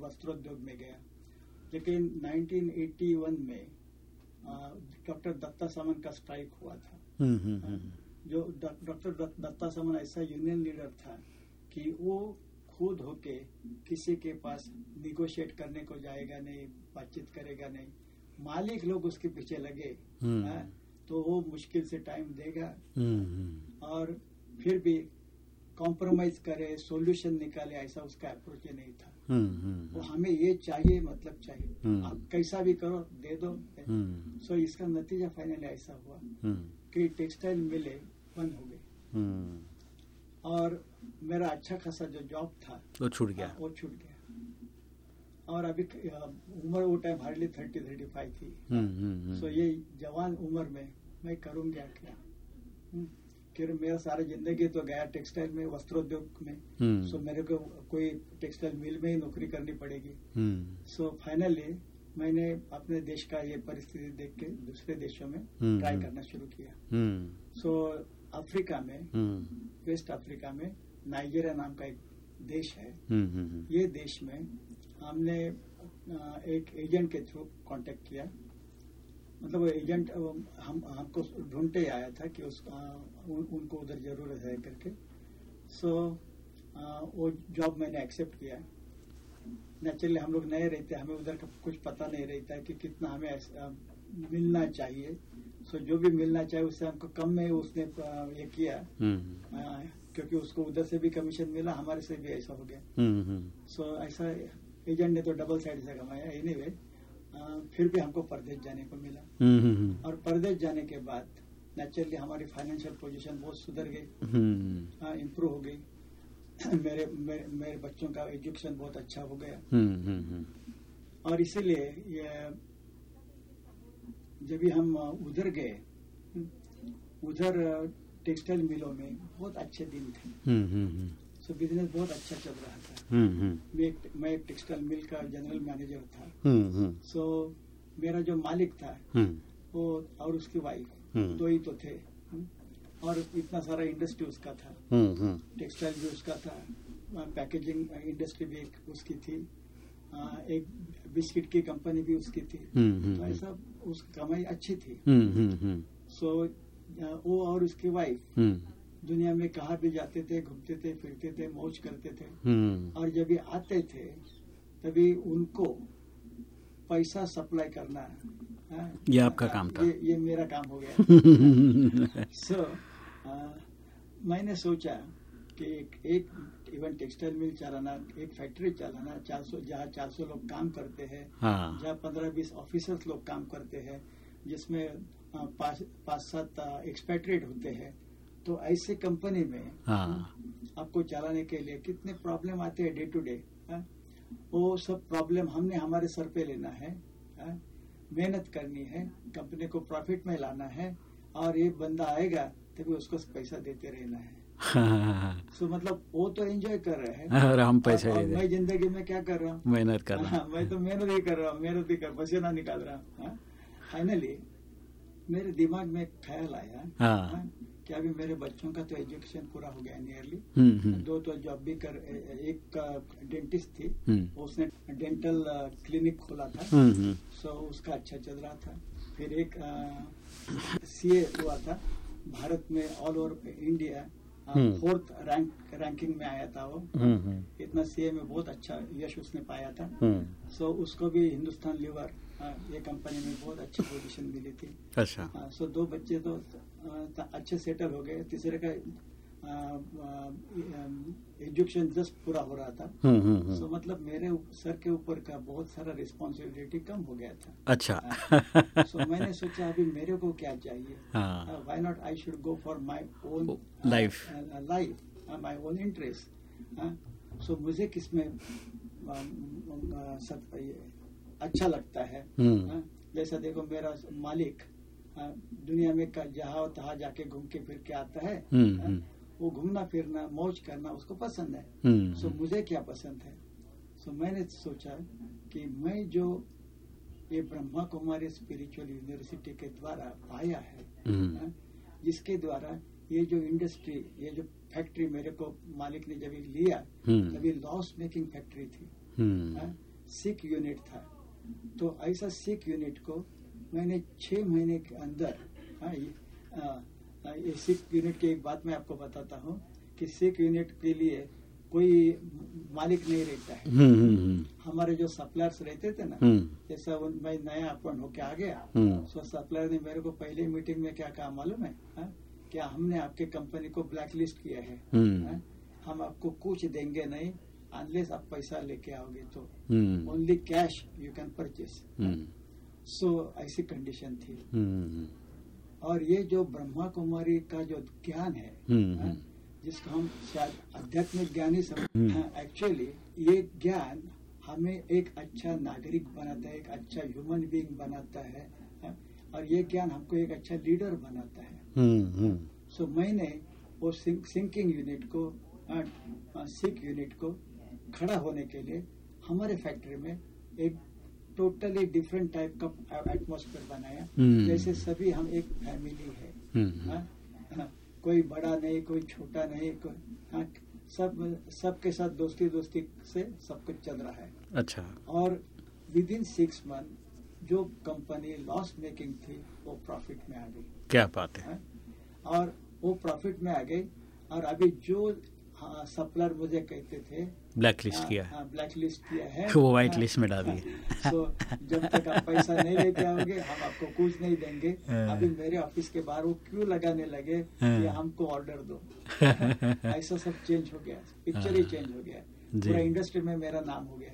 वस्त्रोद्योग में गया। लेकिन 1981 में डॉक्टर दत्ता सामन का स्ट्राइक हुआ था। हम्म हम्म हम्म। जो डॉक्टर दत्ता सामन ऐसा यूनियन लीडर था कि वो खुद होके किसी के पास निगोशिएट करने को जाएगा नहीं बातचीत करेगा नहीं। मालिक लोग उसके पीछे लगे। हाँ, तो वो मुश्किल से टाइम देगा। और फिर भी कॉम्प्रोमाइज करे सॉल्यूशन निकाले ऐसा उसका अप्रोच नहीं था। हम्म वो हम्म। हमें ये चाहिए मतलब चाहिए। हम्म। आप कैसा भी करो दे दो हम्म। सो इसका नतीजा फाइनली ऐसा हुआ हम्म। कि टेक्सटाइल मिले बंद हो हम्म। और मेरा अच्छा खासा जो जॉब था वो छूट गया। वो छूट गया। और अभी उम्र वो time hardly thirty thirty five थी। हम्म हम्म सो ये जवान उम्र में मैं करूँगा क्या हम्म, फिर मेरा सारा ज़िंदगी तो गया टेक्सटाइल में वस्त्रोद्योग में। हम्म। सो मेरे को कोई टेक्सटाइल मिल में ही नौकरी करनी पड़ेगी। हम्म। सो फाइनली मैंने अपने देश का ये परिस्थिति देख के दूसरे देशों में ट्राई हम्म। करना शुरू किया। सो अफ्रीका में वेस्ट अफ्रीका में नाइजीरिया नाम का एक देश है। ये देश में हमने एक एजेंट के थ्रू कांटेक्ट किया। मतलब वो एजेंट हम हमको ढूंढते आया था कि उसका उन, उनको उधर ज़रूरत है करके। सो so, वो जॉब मैंने एक्सेप्ट किया। नेचुरली हम लोग नए रहते हमें उधर का कुछ पता नहीं रहता है कि कितना हमें मिलना चाहिए। सो so, जो भी मिलना चाहिए उससे हमको कम में उसने ये किया। हम्म अ, क्योंकि उसको उधर से भी कमीशन मिला हमारे से भी ऐसा हो गया। हम्म हम्म। सो ऐसा एजेंट ने तो डबल साइड से कमाया। एनीवे फिर भी हमको परदेश जाने को मिला। हम्म हम्म और परदेश जाने के बाद नेचुरली हमारी फाइनेंशियल पोजीशन बहुत सुधर गई। हम्म इम्प्रूव हो गई। मेरे मेरे मेरे बच्चों का एजुकेशन बहुत अच्छा हो गया। हम्म हम्म और इसीलिए जब भी हम उधर गए उधर टेक्सटाइल मिलों में बहुत अच्छे दिन थे। हम्म हम्म। सो बिज़नेस बहुत अच्छा चल रहा था। हम्म मैं एक मैं एक टेक्सटाइल मिल का जनरल मैनेजर था। हम्म सो मेरा जो मालिक था हम्म। वो और उसकी वाइफ हम्म। दो ही तो थे। हम्म। और इतना सारा इंडस्ट्री उसका था। हम्म टेक्सटाइल भी उसका था। पैकेजिंग इंडस्ट्री भी एक उसकी थी। आ, एक बिस्किट की कंपनी भी उसकी थी। हम्म, तो ऐसा उसकी कमाई अच्छी थी। हम्म सो आ, वो और उसकी वाइफ हम्म। दुनिया में कहा भी जाते थे घूमते थे फिरते थे मौज करते थे। हम्म। और जब ये आते थे तभी उनको पैसा सप्लाई करना हाँ, ये आपका काम था। ये, ये मेरा काम हो गया। सो so, मैंने सोचा कि एक, एक इवन टेक्सटाइल मिल चलाना एक फैक्ट्री चलाना चार सौ जहाँ चार सौ लोग काम करते हैं हाँ। जहाँ पंद्रह बीस ऑफिसर्स लोग काम करते हैं जिसमें पाँच पाँच सात एक्सपेट्रेट होते हैं। तो ऐसे कंपनी में हाँ। आपको चलाने के लिए कितने प्रॉब्लम आते हैं डे टू डे वो सब प्रॉब्लम हमने हमारे सर पे लेना है हाँ? मेहनत करनी है कंपनी को प्रॉफिट में लाना है और ये बंदा आएगा तभी उसको पैसा देते रहना है। हाँ, सो मतलब वो तो एंजॉय कर रहे हैं। और हम पैसे और- और मैं ज़िंदगी में क्या कर रहा हूँ? मेहनत करना हाँ, मैं तो मेहनत ही कर रहा हूँ मेहनत ही कर पसीना निकाल रहा हूँ फाइनली मेरे दिमाग में ख्याल आया हाँ। हाँ, कि अभी मेरे बच्चों का तो एजुकेशन पूरा हो गया नियरली हम्म हम्म। दो तो जॉब भी कर एक डेंटिस्ट थी हम्म। उसने डेंटल क्लिनिक खोला था। सो उसका अच्छा चल रहा था। फिर एक सीए हुआ था। भारत में all over India. Fourth rank ranking में आया था वो। इतना सीए में बहुत अच्छा यश उसने पाया था। सो उसको भी हिंदुस्तान लीवर ये कंपनी में बहुत अच्छी पोजीशन मिली थी। अच्छा। सो दो बच्चे त- अच्छे सेटल हो गए। तीसरे का एजुकेशन जस्ट पूरा हो रहा था। हम्म हम्म सो हम्म मतलब मेरे सर के ऊपर का बहुत सारा रिस्पॉन्सिबिलिटी कम हो गया था। अच्छा। सो so, मैंने सोचा अभी मेरे को क्या चाहिए? Why not I should go for my own life life my own interest so मुझे किसमें सत- ये अच्छा लगता है हम्म। हाँ, जैसा देखो मेरा मालिक दुनिया में का जहाँ तहाँ जाके घूम के फिर के आता है हम्म, हम्म। वो घूमना फिरना मौज करना उसको पसंद है हम्म सो मुझे क्या पसंद है सो मैंने सोचा कि मैं जो ये ब्रह्मा कुमारी स्पिरिचुअल यूनिवर्सिटी के द्वारा पाया है हम्म। जिसके द्वारा ये जो इंडस्ट्री ये जो फैक्ट्री मेरे को मालिक ने जब लिया हम्म। तभी लॉस मेकिंग फैक्ट्री थी सिख यूनिट था तो ऐसा सिख यूनिट को मैंने छह महीने के अंदर हाँ, ये, सिक यूनिट की एक बात मैं आपको बताता हूँ कि सिक यूनिट के लिए कोई मालिक नहीं रहता है हम्म हम्म हमारे जो सप्लायर्स रहते थे ना हम्म जैसा उन मैं नया अपॉइंट होके आ गया हम्म। सो सप्लायर ने मेरे को पहले मीटिंग में क्या कहा मालूम है हाँ? क्या हमने आपके कंपनी को ब्लैक लिस्ट किया है हम्म। हाँ? हम आपको कुछ देंगे नहीं अनलेस आप पैसा लेके आओगे तो हम्म only cash you can purchase so ऐसी कंडीशन थी। हम्म और ये जो ब्रह्मा कुमारी का जो ज्ञान है हाँ, जिसको हम शायद आध्यात्मिक ज्ञान ही। समझ एक्चुअली ये ज्ञान हमें एक अच्छा नागरिक बनाता है एक अच्छा ह्यूमन बीइंग बनाता है हाँ, और ये ज्ञान हमको एक अच्छा लीडर बनाता है। सो मैंने वो सिंकिंग यूनिट को सिख यूनिट को खड़ा होने के लिए हमारे फैक्ट्री में एक टोटली डिफरेंट टाइप का एटमोसफेयर बनाया। हम्म। जैसे सभी हम एक फैमिली है। हम्म हाँ, हाँ, कोई बड़ा नहीं कोई छोटा नहीं कोई हाँ, सब सबके साथ दोस्ती दोस्ती से सब कुछ चल रहा है। अच्छा। और विद इन सिक्स मंथ जो कंपनी लॉस मेकिंग थी वो प्रॉफिट में आ गई। क्या बात है। हाँ? और वो प्रॉफिट में आ गई। और अभी जो हाँ सप्लायर मुझे कहते थे। ब्लैक लिस्ट हाँ, किया। हाँ ब्लैक लिस्ट किया है। वो हाँ, list में डाल दिए। सो जब तक आप पैसा नहीं लेके आओगे हम आपको कुछ नहीं देंगे। हाँ। अभी मेरे ऑफ़िस के बाहर वो क्यों लगाने लगे हाँ। कि हमको ऑर्डर दो? ऐसा सब चेंज हो गया। पिक्चर ही चेंज हो गया। हाँ। पूरा इंडस्ट्री में मेरा नाम हो गया।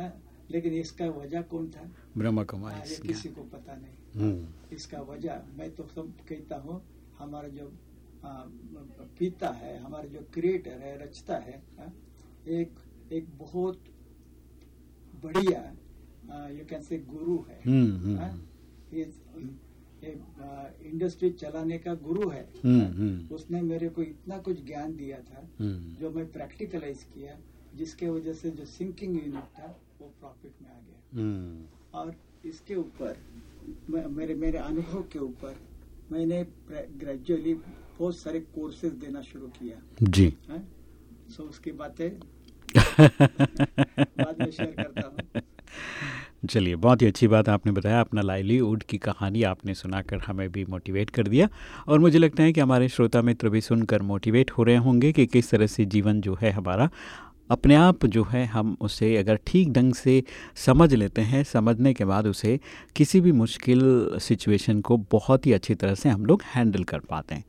है लेकिन इसका वजह कौन था? ब्रह्मा हाँ, कुमारी किसी को पता नहीं। हम्म। इसका वजह मैं तो सब कहता हूँ हमारा जो आ, पिता है हमारे जो क्रिएटर है रचता है एक एक बहुत बढ़िया यू कैन से गुरु है। हम्म, हम्म, ये ये इंडस्ट्री चलाने का गुरु है। हम्म, हम्म। उसने मेरे को इतना कुछ ज्ञान दिया था हम्म, जो मैं प्रैक्टिकलाइज किया जिसके वजह से जो सिंकिंग यूनिट था वो प्रॉफिट में आ गया। हम्म, और इसके ऊपर मेरे मेरे अनुभव के ऊपर मैंने ग्रेजुअली बहुत सारे कोर्सेज देना शुरू किया। जी। हैं? सो उसकी बातें बाद में शेयर करता हूँ। चलिए बहुत ही अच्छी बात आपने बताया। अपना लाइवलीहुड की कहानी आपने सुनाकर हमें भी मोटिवेट कर दिया। और मुझे लगता है कि हमारे श्रोता मित्र भी सुनकर मोटिवेट हो रहे होंगे कि किस तरह से जीवन जो है हमारा अपने आप जो है हम उसे अगर ठीक ढंग से समझ लेते हैं समझने के बाद उसे किसी भी मुश्किल सिचुएशन को बहुत ही अच्छी तरह से हम लोग हैंडल कर पाते हैं।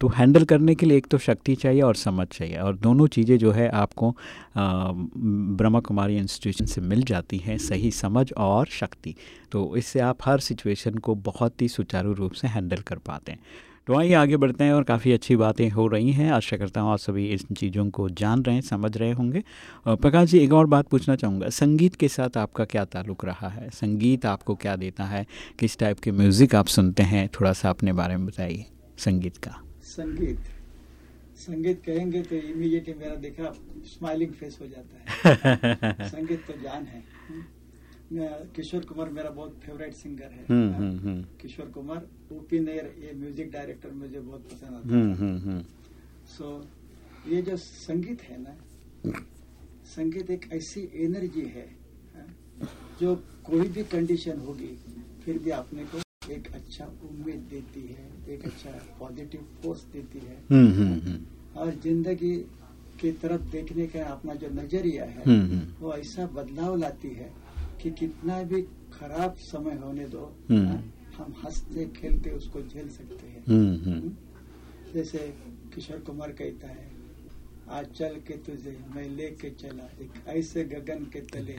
तो हैंडल करने के लिए एक तो शक्ति चाहिए और समझ चाहिए। और दोनों चीज़ें जो है आपको ब्रह्मा कुमारी इंस्टीट्यूशन से मिल जाती हैं, सही समझ और शक्ति। तो इससे आप हर सिचुएशन को बहुत ही सुचारू रूप से हैंडल कर पाते हैं। तो आइए आगे बढ़ते हैं और काफ़ी अच्छी बातें हो रही हैं। आशा करता हूँ आप सभी इन चीज़ों को जान रहे हैं, समझ रहे होंगे। प्रकाश जी, एक और बात पूछना चाहूँगा। संगीत के साथ आपका क्या ताल्लुक़ रहा है? संगीत आपको क्या देता है? किस टाइप के म्यूज़िक आप सुनते हैं? थोड़ा सा अपने बारे में बताइए, संगीत का। संगीत। संगीत कहेंगे तो इमीडिएटली मेरा देखा स्माइलिंग फेस हो जाता है। संगीत तो जान है। किशोर कुमार मेरा बहुत फेवरेट सिंगर है। हम्म, हम्म, हम्म। किशोर कुमार ओपी नेर ये म्यूज़िक डायरेक्टर मुझे बहुत पसंद आता है। सो ये जो संगीत है ना संगीत एक ऐसी एनर्जी है हाँ, जो कोई भी कंडीशन होगी फिर भी अपने को एक अच्छा उम्मीद देती है एक अच्छा पॉजिटिव फोर्स देती है। हम्म हम्म हम्म। और ज़िंदगी की तरफ़ देखने का अपना जो नज़रिया है हम्म, हम्म। वो ऐसा बदलाव लाती है कि कितना भी खराब समय होने दो। हाँ, हम हँसते खेलते उसको झेल सकते हैं। हम्म। हम्म। जैसे किशोर कुमार कहता है आज चल के तुझे मैं लेके चला एक ऐसे गगन के तले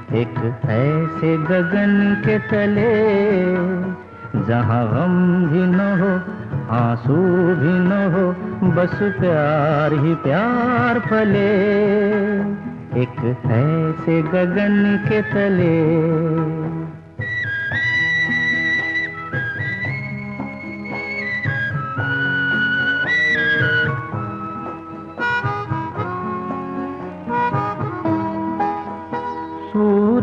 एक ऐसे गगन के तले, जहाँ गम भी न हो, आँसू भी न हो, बस प्यार ही प्यार फले। एक ऐसे गगन के तले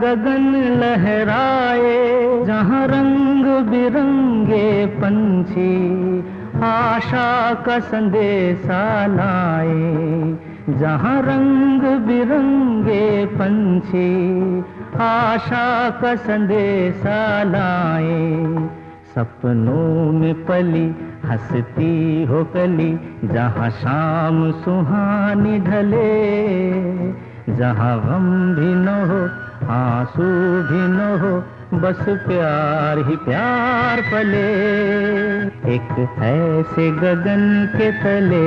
गगन लहराए, जहाँ रंग बिरंगे पंछी आशा का संदेशा लाए, जहाँ रंग बिरंगे पंछी आशा का संदेशा लाए। सपनों में पली हंसती हो कली जहाँ शाम सुहानी ढले, जहाँ गम भी न हो आँसू भी न हो बस प्यार ही प्यार पले। एक ऐसे गगन के तले।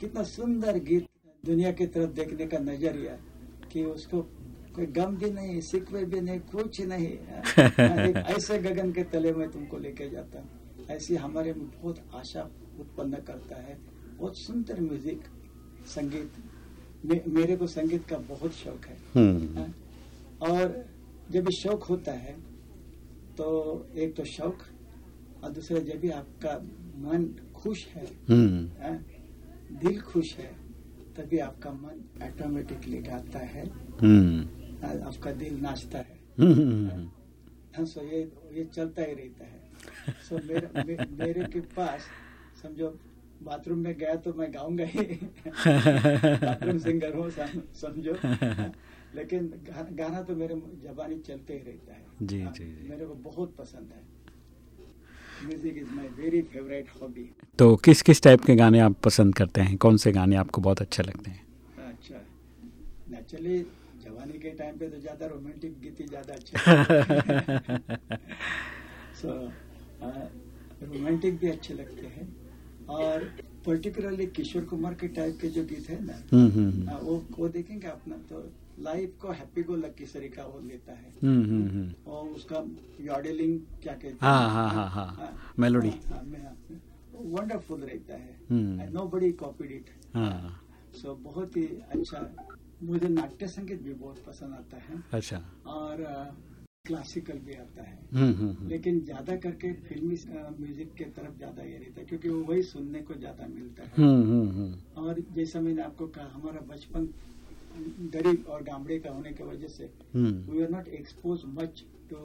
कितना सुंदर गीत दुनिया की तरफ़ देखने का नज़रिया कि उसको कोई गम भी नहीं सिकवे भी नहीं कुछ नहीं ऐसे गगन के तले में तुमको लेके जाता हूँ। ऐसी हमारे में बहुत आशा उत्पन्न करता है। बहुत सुंदर म्यूज़िक संगीत। मे, मेरे को संगीत का बहुत शौक है। हम्म। हाँ? और जब शौक होता है तो एक तो शौक और दूसरा जब भी आपका मन खुश है हम्म। हाँ? दिल खुश है तभी आपका मन ऑटोमेटिकली गाता है। हम्म। हाँ, आपका दिल नाचता है सो ये ये चलता ही रहता है। सो मेरे मे, मेरे के पास समझो बाथरूम में गया तो मैं गाऊँगा ही। बाथरूम सिंगर हूँ समझो। हाँ, लेकिन गा, गाना तो मेरे जबानी चलते ही रहता है। जी, हाँ, जी, जी। मेरे को बहुत पसंद है। Music is my very favourite hobby तो किस किस टाइप के गाने आप पसंद करते हैं? कौन से गाने आपको बहुत अच्छे लगते हैं? अच्छा। नेचुरली जवानी के टाइम पे तो ज़्यादा रोमांटिक गीत ही ज़्यादा अच्छे सो रोमांटिक भी अच्छे लगते हैं। और पर्टिकुलरली किशोर कुमार के टाइप के जो गीत है ना हम्म हम्म हाँ, वो वो देखेंगे अपना तो लाइफ को हैप्पी गो लकी तरीका वो लेता है। हम्म हम्म हम्म। और उसका यॉडलिंग क्या कहते हैं? हाँ, हाँ, हाँ, हाँ, melody। वंडरफुल रहता हम्म। है nobody copied it so बहुत ही अच्छा मुझे नाट्य संगीत भी बहुत पसंद आता है। अच्छा। और क्लासिकल भी आता है। हम्म हम्म हम्म, लेकिन ज़्यादा करके फिल्मी म्यूज़िक के तरफ़ ज़्यादा ये रहता है क्योंकि वो वही सुनने को ज़्यादा मिलता है। हम्म हम्म हम्म। और जैसा मैंने आपको कहा हमारा बचपन गरीब और गामड़े का होने की वजह से हम्म। We are not expose much to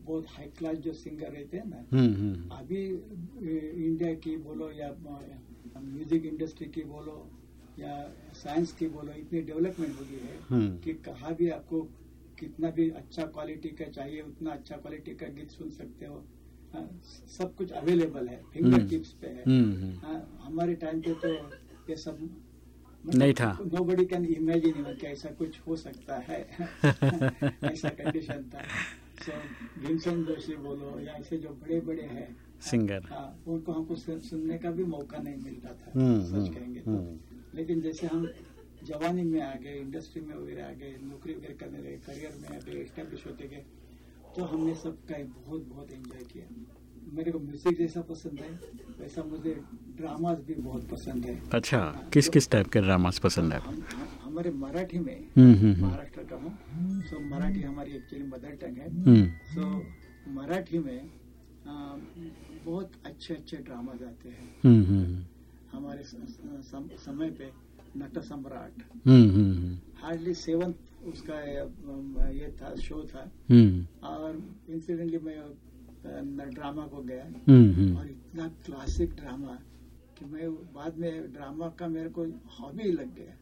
बहुत हाई क्लास जो सिंगर रहते हैं ना अभी इंडिया की बोलो या म्यूज़िक इंडस्ट्री की बोलो या साइंस की बोलो इतनी डेवलपमेंट हो गई है। कि कहाँ भी आपको कितना भी अच्छा क्वालिटी का चाहिए उतना अच्छा क्वालिटी का गीत सुन सकते हो हाँ, सब कुछ अवेलेबल है फिंगर हम्म। टिप्स पे है हम्म हम्म हाँ, हमारे टाइम पे तो ये सब नहीं था। नो बडी कैन इमेजिन कि ऐसा कुछ हो सकता है ऐसा कंडीशन था सो भीमसेन जोशी बोलो या ऐसे जो बड़े बड़े हैं सिंगर हाँ उनको हमको सुन- सुनने का भी मौका नहीं मिलता था हम्म, सच हम्म, कहेंगे तो हम्म। लेकिन जैसे हम जवानी में आ गए इंडस्ट्री में वगैरह आ गए नौकरी वगैरह करने लगे करियर में आ गए एस्टेब्लिश होते गए तो हमने सबका बहुत बहुत एंजॉय किया। मेरे को म्यूज़िक जैसा पसंद है वैसा मुझे ड्रामास भी बहुत पसंद है। अच्छा किस किस टाइप के ड्रामास पसंद है? हम, हम हमारे मराठी में हम्म हम्म हम्म। महाराष्ट्र का हूँ। सो मराठी हमारी एक्चुअली मदर टंग है। सो मराठी में आ, बहुत अच्छे अच्छे ड्रामाज आते हैं। हमारे स- स- सम, समय पे नट सम्राट हार्डली सेवन उसका ये, था शो था। हम्म। और इंसिडेंटली मैं ड्रामा को गया। हम्म हम्म। और इतना क्लासिक ड्रामा कि मैं बाद में ड्रामा का मेरे को हॉबी लग गया।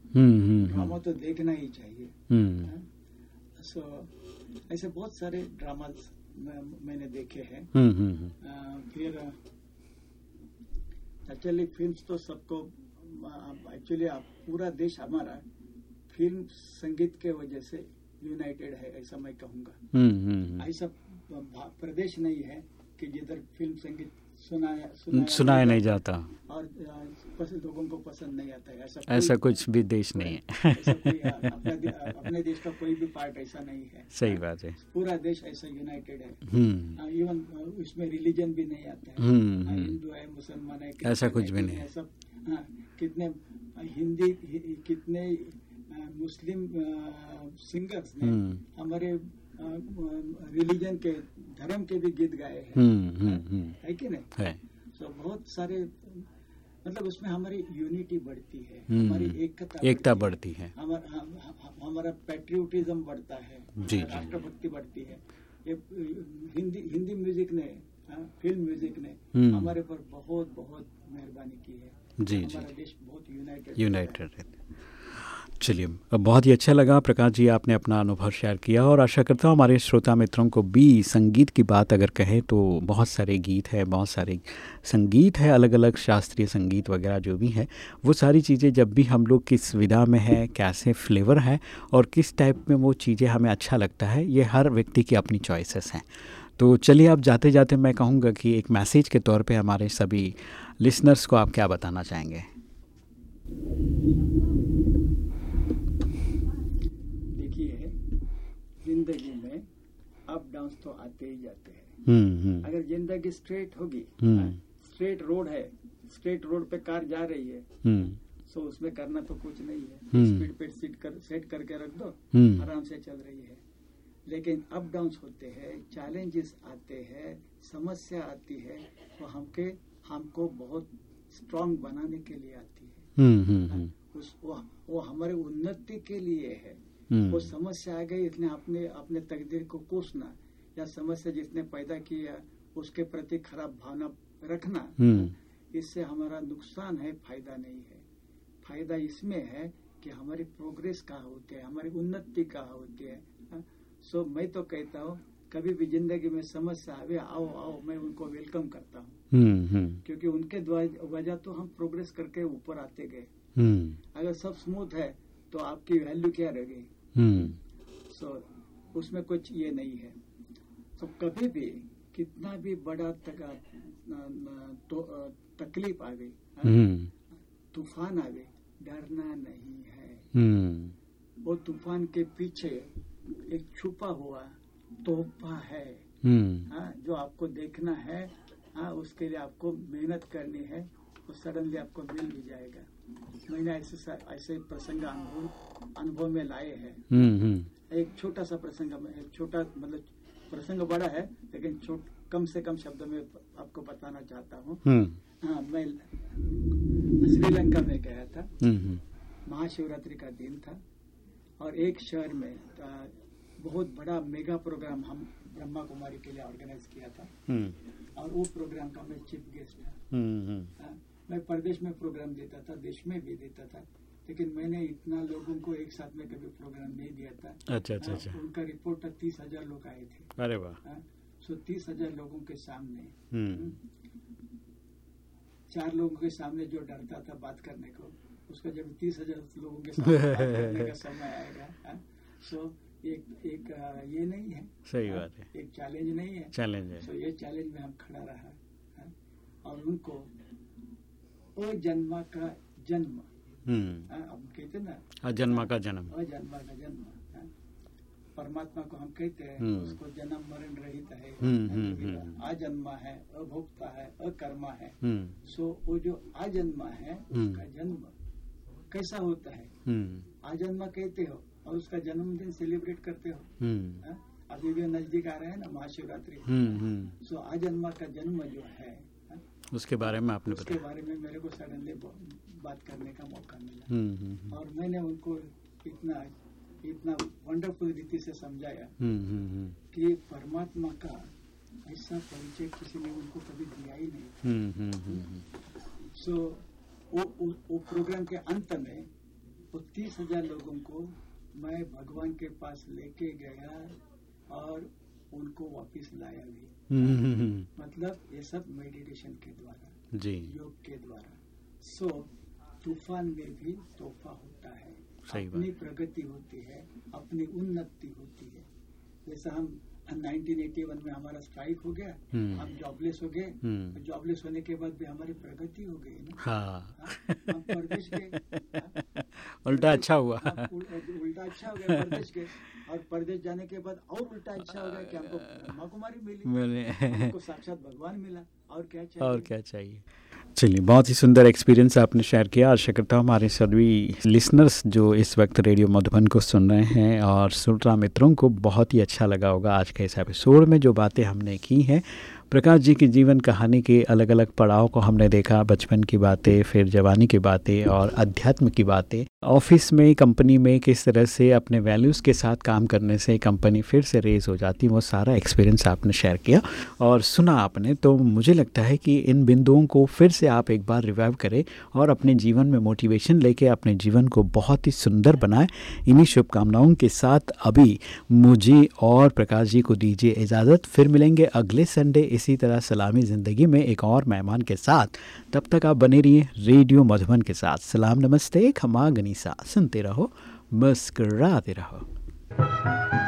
ड्रामा तो देखना ही चाहिए। सो ऐसे बहुत सारे ड्रामा मैंने देखे हैं। फिर एक्चुअली फिल्म्स तो सबको एक्चुअली आप पूरा देश हमारा फ़िल्म संगीत के वजह से यूनाइटेड है ऐसा मैं कहूँगा। हम्म हम्म ऐसा प्रदेश नहीं है कि जिधर फ़िल्म संगीत सुनाया हम्म सुनाया नहीं जाता। और लोगों को पसंद नहीं आता है। ऐसा ऐसा कुछ भी देश नहीं है। ऐसा अपना दे- अपने देश का कोई भी पार्ट ऐसा नहीं है। सही बात है। पूरा देश ऐसा यूनाइटेड है। हम्म। इवन उसमें रिलीजन भी नहीं आता है। हम्म, हम्म। हिंदू है मुसलमान है ऐसा कुछ भी नहीं है। सब हाँ, कितने हिंदी कितने मुस्लिम सिंगर्स ने हम्म। हमारे रिलीजन के धर्म के भी गीत गाए हैं। हम्म हम्म हम्म। है कि नहीं? है। तो बहुत सारे मतलब उसमें हमारी यूनिटी बढ़ती है हमारी एकता एकता बढ़ती है। हमारा हम- हम- हमारा पेट्रियोटिज्म बढ़ता है जी। राष्ट्रभक्ति बढ़ती है। ये हिंदी हिंदी म्यूज़िक ने फ़िल्म म्यूज़िक ने। हमारे पर बहुत बहुत मेहरबानी की है। जी, जी। देश बहुत यूनाइटेड यूनाइटेड चलिए बहुत ही अच्छा लगा। प्रकाश जी, आपने अपना अनुभव शेयर किया और आशा करता हूँ हमारे श्रोता मित्रों को भी संगीत की बात अगर कहें तो बहुत सारे गीत है, बहुत सारे संगीत है अलग अलग शास्त्रीय संगीत वगैरह जो भी है, वो सारी चीज़ें जब भी हम लोग किस विधा में है, कैसे फ्लेवर है और किस टाइप में वो चीज़ें हमें अच्छा लगता है, ये हर व्यक्ति की अपनी चॉइसेस हैं। तो चलिए, अब जाते जाते मैं कहूँगा कि एक मैसेज के तौर पे हमारे सभी लिसनर्स को आप क्या बताना चाहेंगे देखिए ज़िंदगी में डाउन तो आते ही जाते हैं। हम्म हम्म। अगर ज़िंदगी स्ट्रेट होगी हम्म। स्ट्रेट रोड है स्ट्रेट रोड पे कार जा रही है हम्म। सो उसमें करना तो कुछ नहीं है। हम्म। स्पीड पे सीट कर सेट करके रख दो हम्म। आराम से चल रही है। लेकिन अप डाउन होते हैं चैलेंजेस आते हैं समस्या आती है वो हमके हमको बहुत स्ट्रांग बनाने के लिए आती है। हम्म हम्म हम्म। उस वो, वो हमारे उन्नति के लिए है। हम्म। वो समस्या आ गई इसने अपने अपने तकदीर को कोसना। या समस्या जिसने पैदा किया उसके प्रति खराब भावना रखना। हम्म। इससे हमारा नुकसान है फ़ायदा नहीं है। फ़ायदा इसमें है कि हमारी प्रोग्रेस कहाँ होती है हमारी उन्नति कहाँ होती है हाँ? सो मैं तो कहता हूँ कभी भी ज़िंदगी में समस्या आवे आओ आओ मैं उनको वेलकम करता हूँ। हम्म हम्म। क्योंकि उनके वजह तो हम प्रोग्रेस करके ऊपर आते गए। अगर सब स्मूथ है तो आपकी वैल्यू क्या रह गई? सो उसमें कुछ ये नहीं है। तो कभी भी कितना भी बड़ा तका, तो, तकलीफ़ आवे हाँ, हम्म। तूफ़ान आवे डरना नहीं है। हम्म। वो तूफ़ान के पीछे एक छुपा हुआ तोहफा है हम्म। हाँ, जो आपको देखना है हाँ, उसके लिए आपको मेहनत करनी है वो सडनली आपको मिल भी जाएगा। मैंने ऐसे ऐसे प्रसंग अनुभव अनुभव में लाए हैं। एक छोटा सा प्रसंग एक छोटा मतलब प्रसंग बड़ा है लेकिन छोट कम से कम शब्दों में आपको बताना चाहता हूँ। हम्म। हाँ मैं श्रीलंका में गया था। हम्म महाशिवरात्रि का दिन था और एक शहर में बहुत बड़ा मेगा प्रोग्राम हम ब्रह्मा कुमारी के लिए ऑर्गेनाइज किया था। हम्म। और वो प्रोग्राम का मैं चीफ गेस्ट था। हम्म। हाँ, मैं प्रदेश में प्रोग्राम देता था देश में भी देता था। लेकिन मैंने इतना लोगों को एक साथ में कभी प्रोग्राम नहीं दिया था। अच्छा अच्छा हाँ, अच्छा। उनका रिपोर्ट तीस हज़ार लोग आए थे। अरे वाह। हाँ, सो तीस हज़ार लोगों के सामने। हम्म। चार लोगों के सामने जो डरता था बात करने को उसका जब तीस हज़ार लोगों के सामने करने का समय आएगा हाँ, सो एक एक ये नहीं है। सही हाँ, बात है। एक चैलेंज नहीं है। चैलेंज है। सो ये चैलेंज में हम खड़ा रहा हाँ, और उनको जन्मा का जन्म हाँ, हम कहते ना अजन्मा का जन्म। अजन्मा का जन्म हाँ, परमात्मा को हम कहते हैं हम्म। उसको जन्म मरण रहित है हम्म, हम्म, हम्म। अजन्मा है अभोक्ता है अकर्मा है। हम्म। सो वो जो अजन्मा है हम्म। उसका जन्म कैसा होता है? हम्म। आजन्मा कहते हो और उसका जन्मदिन सेलिब्रेट करते हो। हम्म। हाँ? अभी भी नज़दीक आ रहे हैं ना महाशिवरात्रि। हम्म हम्म। सो आजन्मा का जन्म जो है हाँ, उसके बारे में आपने उसके बारे में मेरे को सडनली बात करने का मौका मिला। हम्म हम्म और मैंने उनको इतना इतना वंडरफुल रीति से समझाया हम्म हम्म हम्म। कि परमात्मा का ऐसा परिचय किसी ने उनको कभी दिया ही नहीं। हम्म हम्म हम्म सो वो, वो, वो प्रोग्राम के अंत में वो तीस हज़ार लोगों को मैं भगवान के पास लेके गया और उनको वापस लाया भी। हम्म हम्म हम्म मतलब ये सब मेडिटेशन के द्वारा जी। योग के द्वारा। सो तूफ़ान में भी तोहफा होता है। अपनी प्रगति होती है अपनी उन्नति होती है। जैसा हम 1981 में हमारा स्ट्राइक हो गया हम्म। हम जॉबलेस हो गए हम्म। जॉबलेस होने के बाद भी हमारी प्रगति हो गई ना। हाँ। हाँ, हम परदेश गए। हाँ, उल्टा अच्छा हुआ। हाँ, उल्टा अच्छा हो गया परदेश गए। और परदेश जाने के बाद और उल्टा अच्छा हो गया कि हमको ब्रह्मा कुमारी मिली। हमको साक्षात भगवान मिला। और क्या चाहिए? और क्या चाहिए? चलिए, बहुत ही सुंदर एक्सपीरियंस आपने शेयर किया। आशा करता हूँ हमारे सभी लिसनर्स जो इस वक्त रेडियो मधुबन को सुन रहे हैं और सुन मित्रों को बहुत ही अच्छा लगा होगा आज के इस एपिसोड में जो बातें हमने की हैं। प्रकाश जी की जीवन कहानी के अलग अलग पड़ाव को हमने देखा, बचपन की बातें, फिर जवानी की बातें और अध्यात्म की बातें। ऑफ़िस में, कंपनी में किस तरह से अपने वैल्यूज़ के साथ काम करने से कंपनी फिर से रेज हो जाती, वो सारा एक्सपीरियंस आपने शेयर किया और सुना आपने तो मुझे लगता है कि इन बिंदुओं को फिर से आप एक बार रिवाइव करें और अपने जीवन में मोटिवेशन लेके अपने जीवन को बहुत ही सुंदर बनाएँ। इन्हीं शुभकामनाओं के साथ अभी मुझे और प्रकाश जी को दीजिए इजाज़त। फिर मिलेंगे अगले संडे इसी तरह सलामी ज़िंदगी में एक और मेहमान के साथ। तब तक आप बने रहिए रेडियो मधुबन के साथ। सलाम नमस्ते, खमा गनीसा। सुनते रहो, मुस्कराते रहो।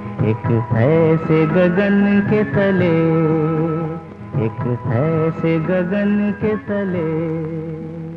एक ऐसे गगन के तले एक ऐसे गगन के तले।